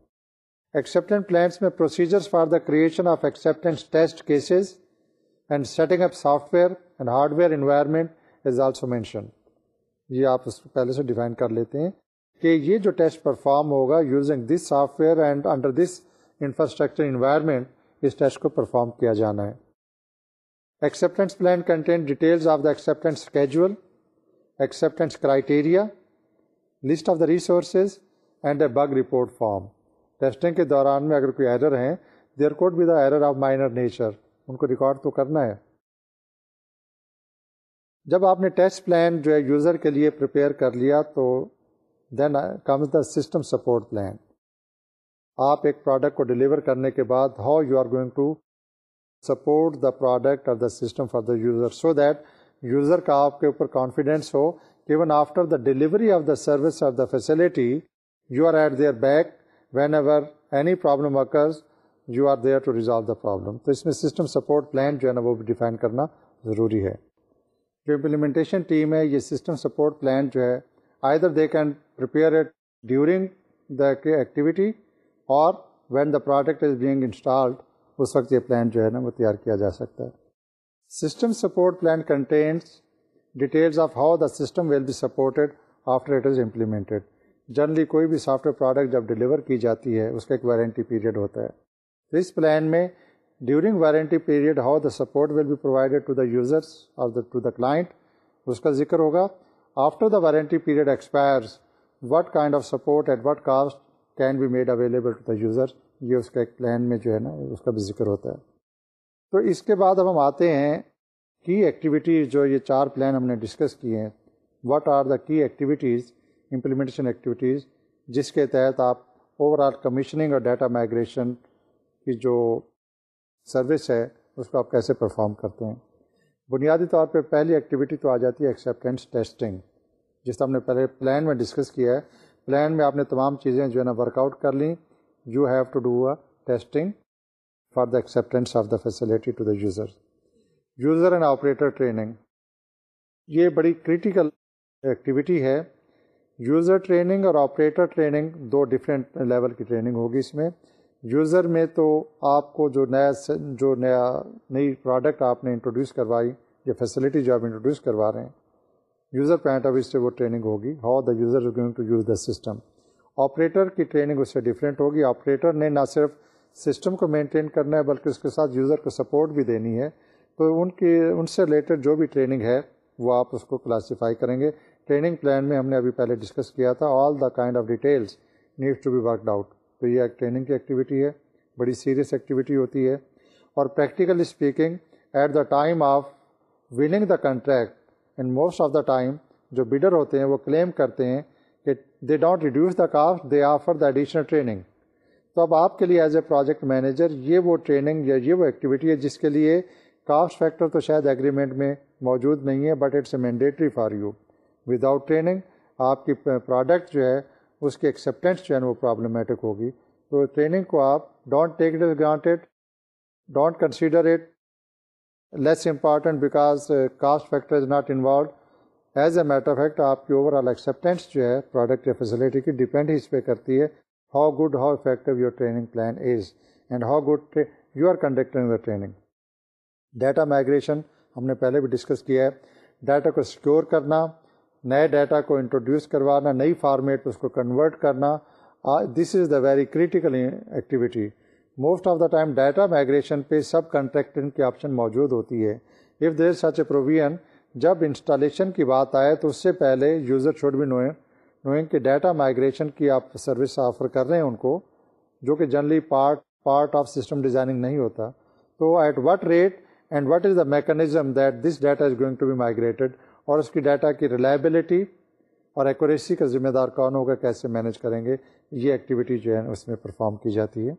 ایکسیپٹنٹ پلانس میں procedures for the creation of acceptance test cases and setting up software and hardware environment is also mention یہ آپ اس کو پہلے سے ڈیفائن کر لیتے ہیں کہ یہ جو ٹیسٹ پرفارم ہوگا using this software and under this infrastructure environment us test کو پرفارم کیا جانا ہے۔ Acceptance plan contain details of the acceptance schedule acceptance criteria list of the resources and a bug report form testing کے دوران میں اگر کوئی error ہیں دیر کوڈ بھی the error of minor nature ان کو ریکارڈ تو کرنا ہے۔ جب آپ نے ٹیسٹ پلان جو ہے یوزر کے لیے پریپیئر کر لیا تو then comes the system support plan آپ ایک پروڈکٹ کو ڈلیور کرنے کے بعد how you are going to support the product اور the system for the user so that user کا آپ کے اوپر کانفیڈینس ہو۔ کہ even after the delivery of the service of the facility you are at their back whenever any problem occurs you are there to resolve the problem تو اس میں system support plan جو ہے نا وہ بھی ڈیفائن کرنا ضروری ہے۔ جو امپلیمنٹیشن ٹیم ہے، یہ سسٹم سپورٹ پلان جو ہے either they can prepare it during the activity اور when the product is being installed اس وقت یہ پلان جو ہے نا وہ تیار کیا جا سکتا ہے۔ System support plan contains details of how the system will be supported after it is implemented generally کوئی بھی سافٹ ویئر پروڈکٹ جب ڈلیور کی جاتی ہے، اس کا ایک وارنٹی پیریڈ ہوتا ہے۔ اس پلان میں during warranty period how the support will be provided to the users اور ٹو دا کلائنٹ اس کا ذکر ہوگا after the warranty period expires what kind of support at what cost can be made available to the user یہ اس کا ایک plan میں جو ہے نا اس کا بھی ذکر ہوتا ہے تو اس کے بعد اب ہم آتے ہیں کی ایکٹیویٹیز جو یہ چار پلان ہم نے ڈسکس کیے ہیں. What are the key activities implementation activities جس کے تحت آپ اوور آل کمیشننگ اور ڈیٹا مائگریشن کی جو سروس ہے، اس کو آپ کیسے پرفارم کرتے ہیں؟ بنیادی طور پہ پہلی ایکٹیویٹی تو آ جاتی ہے ایکسیپٹینس ٹیسٹنگ جس طرح ہم نے پہلے پلان میں ڈسکس کیا ہے۔ پلان میں آپ نے تمام چیزیں جو ہے نا ورک آؤٹ کر لیں۔ You have to do a testing for the acceptance of the facility to the user user and operator training یہ بڑی کریٹیکل ایکٹیویٹی ہے۔ یوزر ٹریننگ اور آپریٹر ٹریننگ دو ڈفرینٹ لیول کی ٹریننگ ہوگی اس میں۔ یوزر میں تو آپ کو جو نیا جو نیا نئی پروڈکٹ آپ نے انٹروڈیوس کروائی یا فیسلٹی جو آپ انٹروڈیوس کروا رہے ہیں، یوزر پوائنٹ آف ویو سے وہ ٹریننگ ہوگی۔ How the user is going to use the system operator کی ٹریننگ اس سے ڈفرینٹ ہوگی۔ آپریٹر نے نہ صرف سسٹم کو مینٹین کرنا ہے، بلکہ اس کے ساتھ یوزر کو سپورٹ بھی دینی ہے۔ تو ان کی ان سے ریلیٹڈ جو بھی ٹریننگ ہے، وہ آپ اس کو کلاسیفائی کریں گے۔ ٹریننگ پلان میں ہم نے ابھی پہلے ڈسکس کیا تھا۔ All the kind of details needs to be worked out تو یہ ایک ٹریننگ کی ایکٹیویٹی ہے، بڑی سیریس ایکٹیویٹی ہوتی ہے۔ اور practically speaking at the time of winning the contract, and most of the time جو بیڈر ہوتے ہیں وہ کلیم کرتے ہیں کہ they don't reduce the cost they offer the additional training. تو اب آپ کے لیے ایز اے پروجیکٹ مینیجر یہ وہ ٹریننگ یا یہ وہ ایکٹیویٹی ہے جس کے لیے کاسٹ فیکٹر تو شاید ایگریمنٹ میں موجود نہیں ہے، but it's a mandatory for you. Without training آپ کی پروڈکٹ جو ہے اس کی ایکسیپٹینس جو ہے وہ پرابلمٹک ہوگی۔ تو ٹریننگ کو آپ don't take it granted don't consider it less important because cost factor is not involved as a matter fact آپ کی اوور آل ایکسیپٹینس جو ہے پروڈکٹ یا فیسلٹی کی ڈپینڈ ہی اس پہ کرتی ہے how good how effective your training plan is and how good you are conducting the training data migration ہم نے پہلے بھی ڈسکس کیا ہے۔ ڈیٹا کو سیکور کرنا نئے ڈیٹا کو انٹروڈیوس کروانا، نئی فارمیٹ اس کو کنورٹ کرنا this is the very critical activity most of the time data migration پہ سب کنٹریکٹنگ کی آپشن موجود ہوتی ہے۔ If there such a provision جب انسٹالیشن کی بات آئے تو اس سے پہلے یوزر چھوٹ بھی نوئیں نوئنگ کہ ڈیٹا مائگریشن کی آپ سروس آفر کر رہے ہیں ان کو، جو کہ generally part part of system designing نہیں ہوتا۔ تو at what rate and what is the mechanism that this data is going to be migrated اور اس کی ڈیٹا کی ریلائبلٹی اور ایکوریسی کا ذمہ دار کون ہوگا، کیسے مینیج کریں گے، یہ ایکٹیویٹی جو ہے اس میں پرفارم کی جاتی ہے۔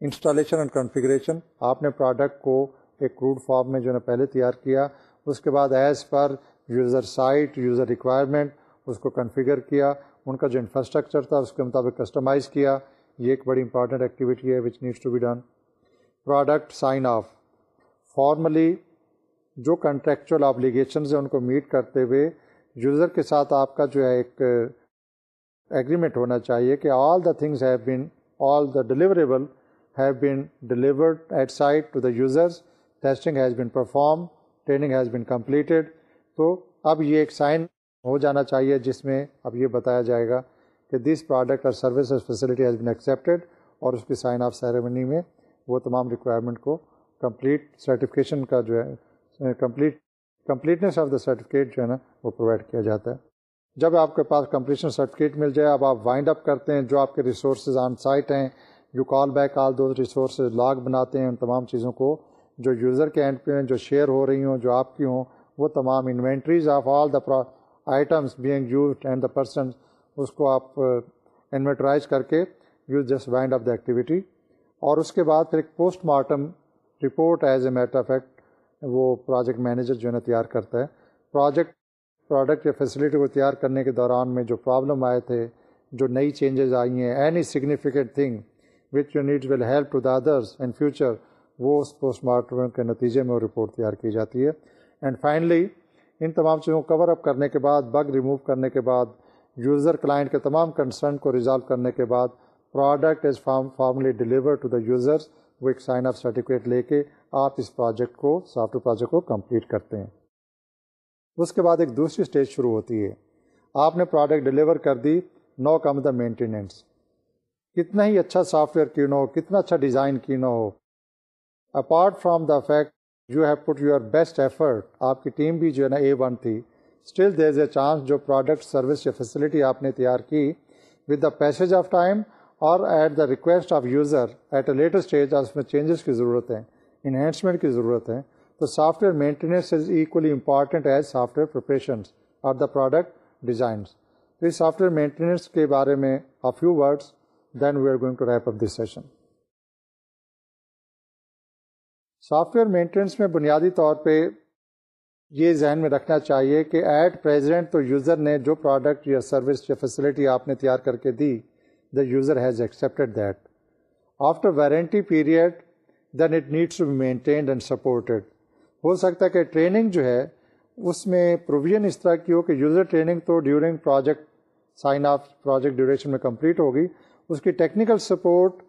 انسٹالیشن اینڈ کنفیگریشن، آپ نے پروڈکٹ کو ایک کروڈ فارم میں جو ہے پہلے تیار کیا، اس کے بعد as per user site, user requirement, اس کو کنفیگر کیا، ان کا جو انفراسٹرکچر تھا اس کے مطابق کسٹمائز کیا۔ یہ ایک بڑی امپارٹنٹ ایکٹیویٹی ہے which needs to be done product sign off. Formally جو کنٹریکچوئل آبلیگیشنز ہیں ان کو میٹ کرتے ہوئے یوزر کے ساتھ آپ کا جو ہے ایک uh, ایگریمنٹ ہونا چاہیے کہ all the things have been all the deliverable have been delivered at site to the users testing has been perform training has been completed تو اب یہ ایک سائن ہو جانا چاہیے جس میں اب یہ بتایا جائے گا کہ دس پروڈکٹ اور service facility has been accepted اور اس کی سائن آف سیریمنی میں وہ تمام ریکوائرمنٹ کو کمپلیٹ سرٹیفکیشن کا جو ہے complete, completeness of the certificate جو ہے نا، وہ پرووائڈ کیا جاتا ہے۔ جب آپ کے پاس کمپلیشن سرٹیفکیٹ مل جائے، اب آپ وائنڈ اپ کرتے ہیں، جو آپ کے ریسورسز آن سائٹ ہیں جو call back all those resources log بناتے ہیں ان تمام چیزوں کو۔ جو یوزر کے اینڈ پہ ہیں، جو شیئر ہو رہی ہوں، جو آپ کی ہوں، وہ تمام inventories of all the items being used and the person اس کو آپ uh, انویٹرائز کر کے use just wind up the activity اور اس کے بعد پھر ایک post mortem report as a matter fact وہ پروجیکٹ مینیجر جو ہے نا تیار کرتا ہے۔ پروجیکٹ پروڈکٹ یا فیسلٹی کو تیار کرنے کے دوران میں جو پرابلم آئے تھے، جو نئی چینجز آئی ہیں any significant thing which you need will help to the others in future وہ اس پوسٹ مارٹم کے نتیجے میں وہ رپورٹ تیار کی جاتی ہے۔ اینڈ فائنلی ان تمام چیزوں کو کور اپ کرنے کے بعد بگ ریموو کرنے کے بعد یوزر کلائنٹ کے تمام کنسرن کو ریزالو کرنے کے بعد product is form formally deliver to the users وہ ایک سائن آف سرٹیفکیٹ لے کے آپ اس پروجیکٹ کو سافٹ ویئر پروجیکٹ کو کمپلیٹ کرتے ہیں۔ اس کے بعد ایک دوسری اسٹیج شروع ہوتی ہے۔ آپ نے پروڈکٹ ڈلیور کر دی، نو کم دا مینٹیننس کتنا ہی اچھا سافٹ ویئر کیوں نہ ہو، کتنا اچھا ڈیزائن کیوں نہ ہو۔ Apart from the fact you have put your best effort آپ کی ٹیم بھی جو ہے نا اے ون تھی۔ Still there is a chance جو پروڈکٹ سروس یا فیسلٹی آپ نے تیار کی with the passage of time اور at the request of user at a later stage اس میں چینجز کی ضرورت ہے انہینسمنٹ کی ضرورت ہے تو software maintenance is equally important as software preparations of the product designs تو اس سافٹ ویئر مینٹیننس کے بارے میں a few words then we are going to wrap up this session software maintenance میں بنیادی طور پہ یہ ذہن میں رکھنا چاہیے کہ ایٹ پریزنٹ تو یوزر نے جو پروڈکٹ یا سروس یا فیسلٹی آپ نے تیار کر کے دی the user has accepted that after warranty period then it needs to be maintained and supported ہو سکتا ہے کہ ٹریننگ جو ہے، اس میں پروویژن اس طرح کی ہو کہ یوزر ٹریننگ تو during project sign off project duration میں کمپلیٹ ہوگی۔ اس کی ٹیکنیکل سپورٹ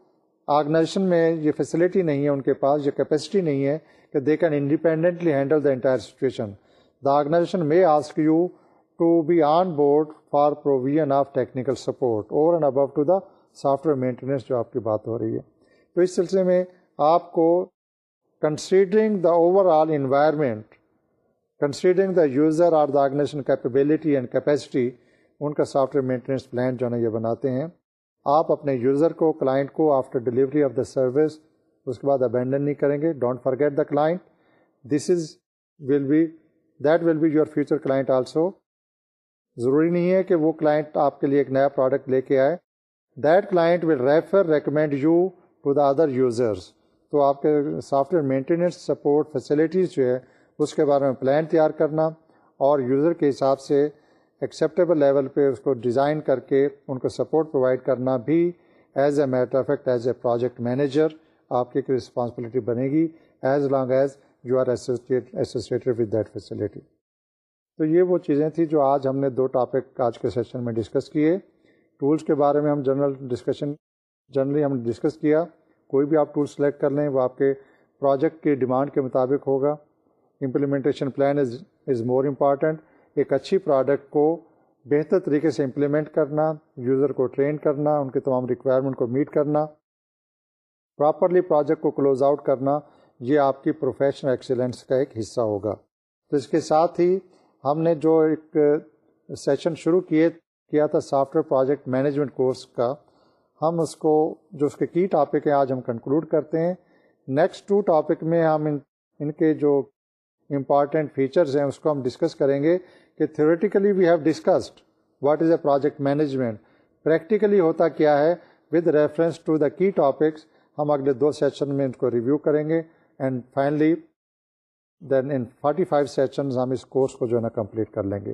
آرگنائزیشن میں یہ فیسلٹی نہیں ہے ان کے پاس، یہ کیپیسٹی نہیں ہے کہ they can independently handle the entire situation the organization may ask you to be on board for provision of technical support over and above to the software maintenance جو آپ کی بات ہو رہی ہے تو اس سلسلے میں آپ کو considering the overall environment considering the user or the organization capability and capacity ان کا سافٹ ویئر مینٹیننس پلان جو ہے نا یہ بناتے ہیں آپ اپنے یوزر کو کلائنٹ کو after delivery of the service اس کے بعد ابینڈن نہیں کریں گے don't forget the client this is will be that will be your future client also ضروری نہیں ہے کہ وہ کلائنٹ آپ کے لیے ایک نیا پروڈکٹ لے کے آئے۔ That client will refer recommend you to the other users تو آپ کے software maintenance support facilities جو ہے، اس کے بارے میں پلان تیار کرنا اور یوزر کے حساب سے ایکسیپٹیبل لیول پہ اس کو ڈیزائن کر کے ان کو سپورٹ پرووائڈ کرنا بھی as a matter of fact as a project manager آپ کی ایک رسپانسبلٹی بنے گی as long as you are associated with that facility تو یہ وہ چیزیں تھیں جو آج ہم نے دو ٹاپک آج کے سیشن میں ڈسکس کیے۔ ٹولس کے بارے میں ہم جنرل ڈسکشن جنرلی ہم ڈسکس کیا۔ کوئی بھی آپ ٹول سلیکٹ کر لیں، وہ آپ کے پروجیکٹ کی ڈیمانڈ کے مطابق ہوگا۔ Implementation plan is is more important ایک اچھی پروڈکٹ کو بہتر طریقے سے امپلیمنٹ کرنا یوزر کو ٹرین کرنا، ان کے تمام ریکوائرمنٹ کو میٹ کرنا۔ پراپرلی پروجیکٹ کو کلوز آؤٹ کرنا، یہ آپ کی پروفیشنل ایکسیلنس کا ایک حصہ ہوگا۔ تو اس کے ساتھ ہی ہم نے جو ایک سیشن شروع کیے، کیا تھا software project management course کا۔ ہم اس کو، جو اس کے کی ٹاپک ہیں، آج ہم کنکلوڈ کرتے ہیں۔ نیکسٹ ٹو ٹاپک میں ہم ان ان کے جو امپارٹینٹ فیچرز ہیں، اس کو ہم ڈسکس کریں گے کہ theoretically we have discussed what is a project management practically ہوتا کیا ہے with reference to the key topics ہم اگلے دو سیشن میں ان کو ریویو کریں گے۔ And finally then in forty five sessions ہم اس کورس کو جو ہے نا کمپلیٹ کر لیں گے۔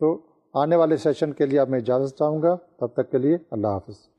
تو آنے والے سیشن کے لیے اب میں اجازت چاہوں گا۔ تب تک کے لیے اللہ حافظ۔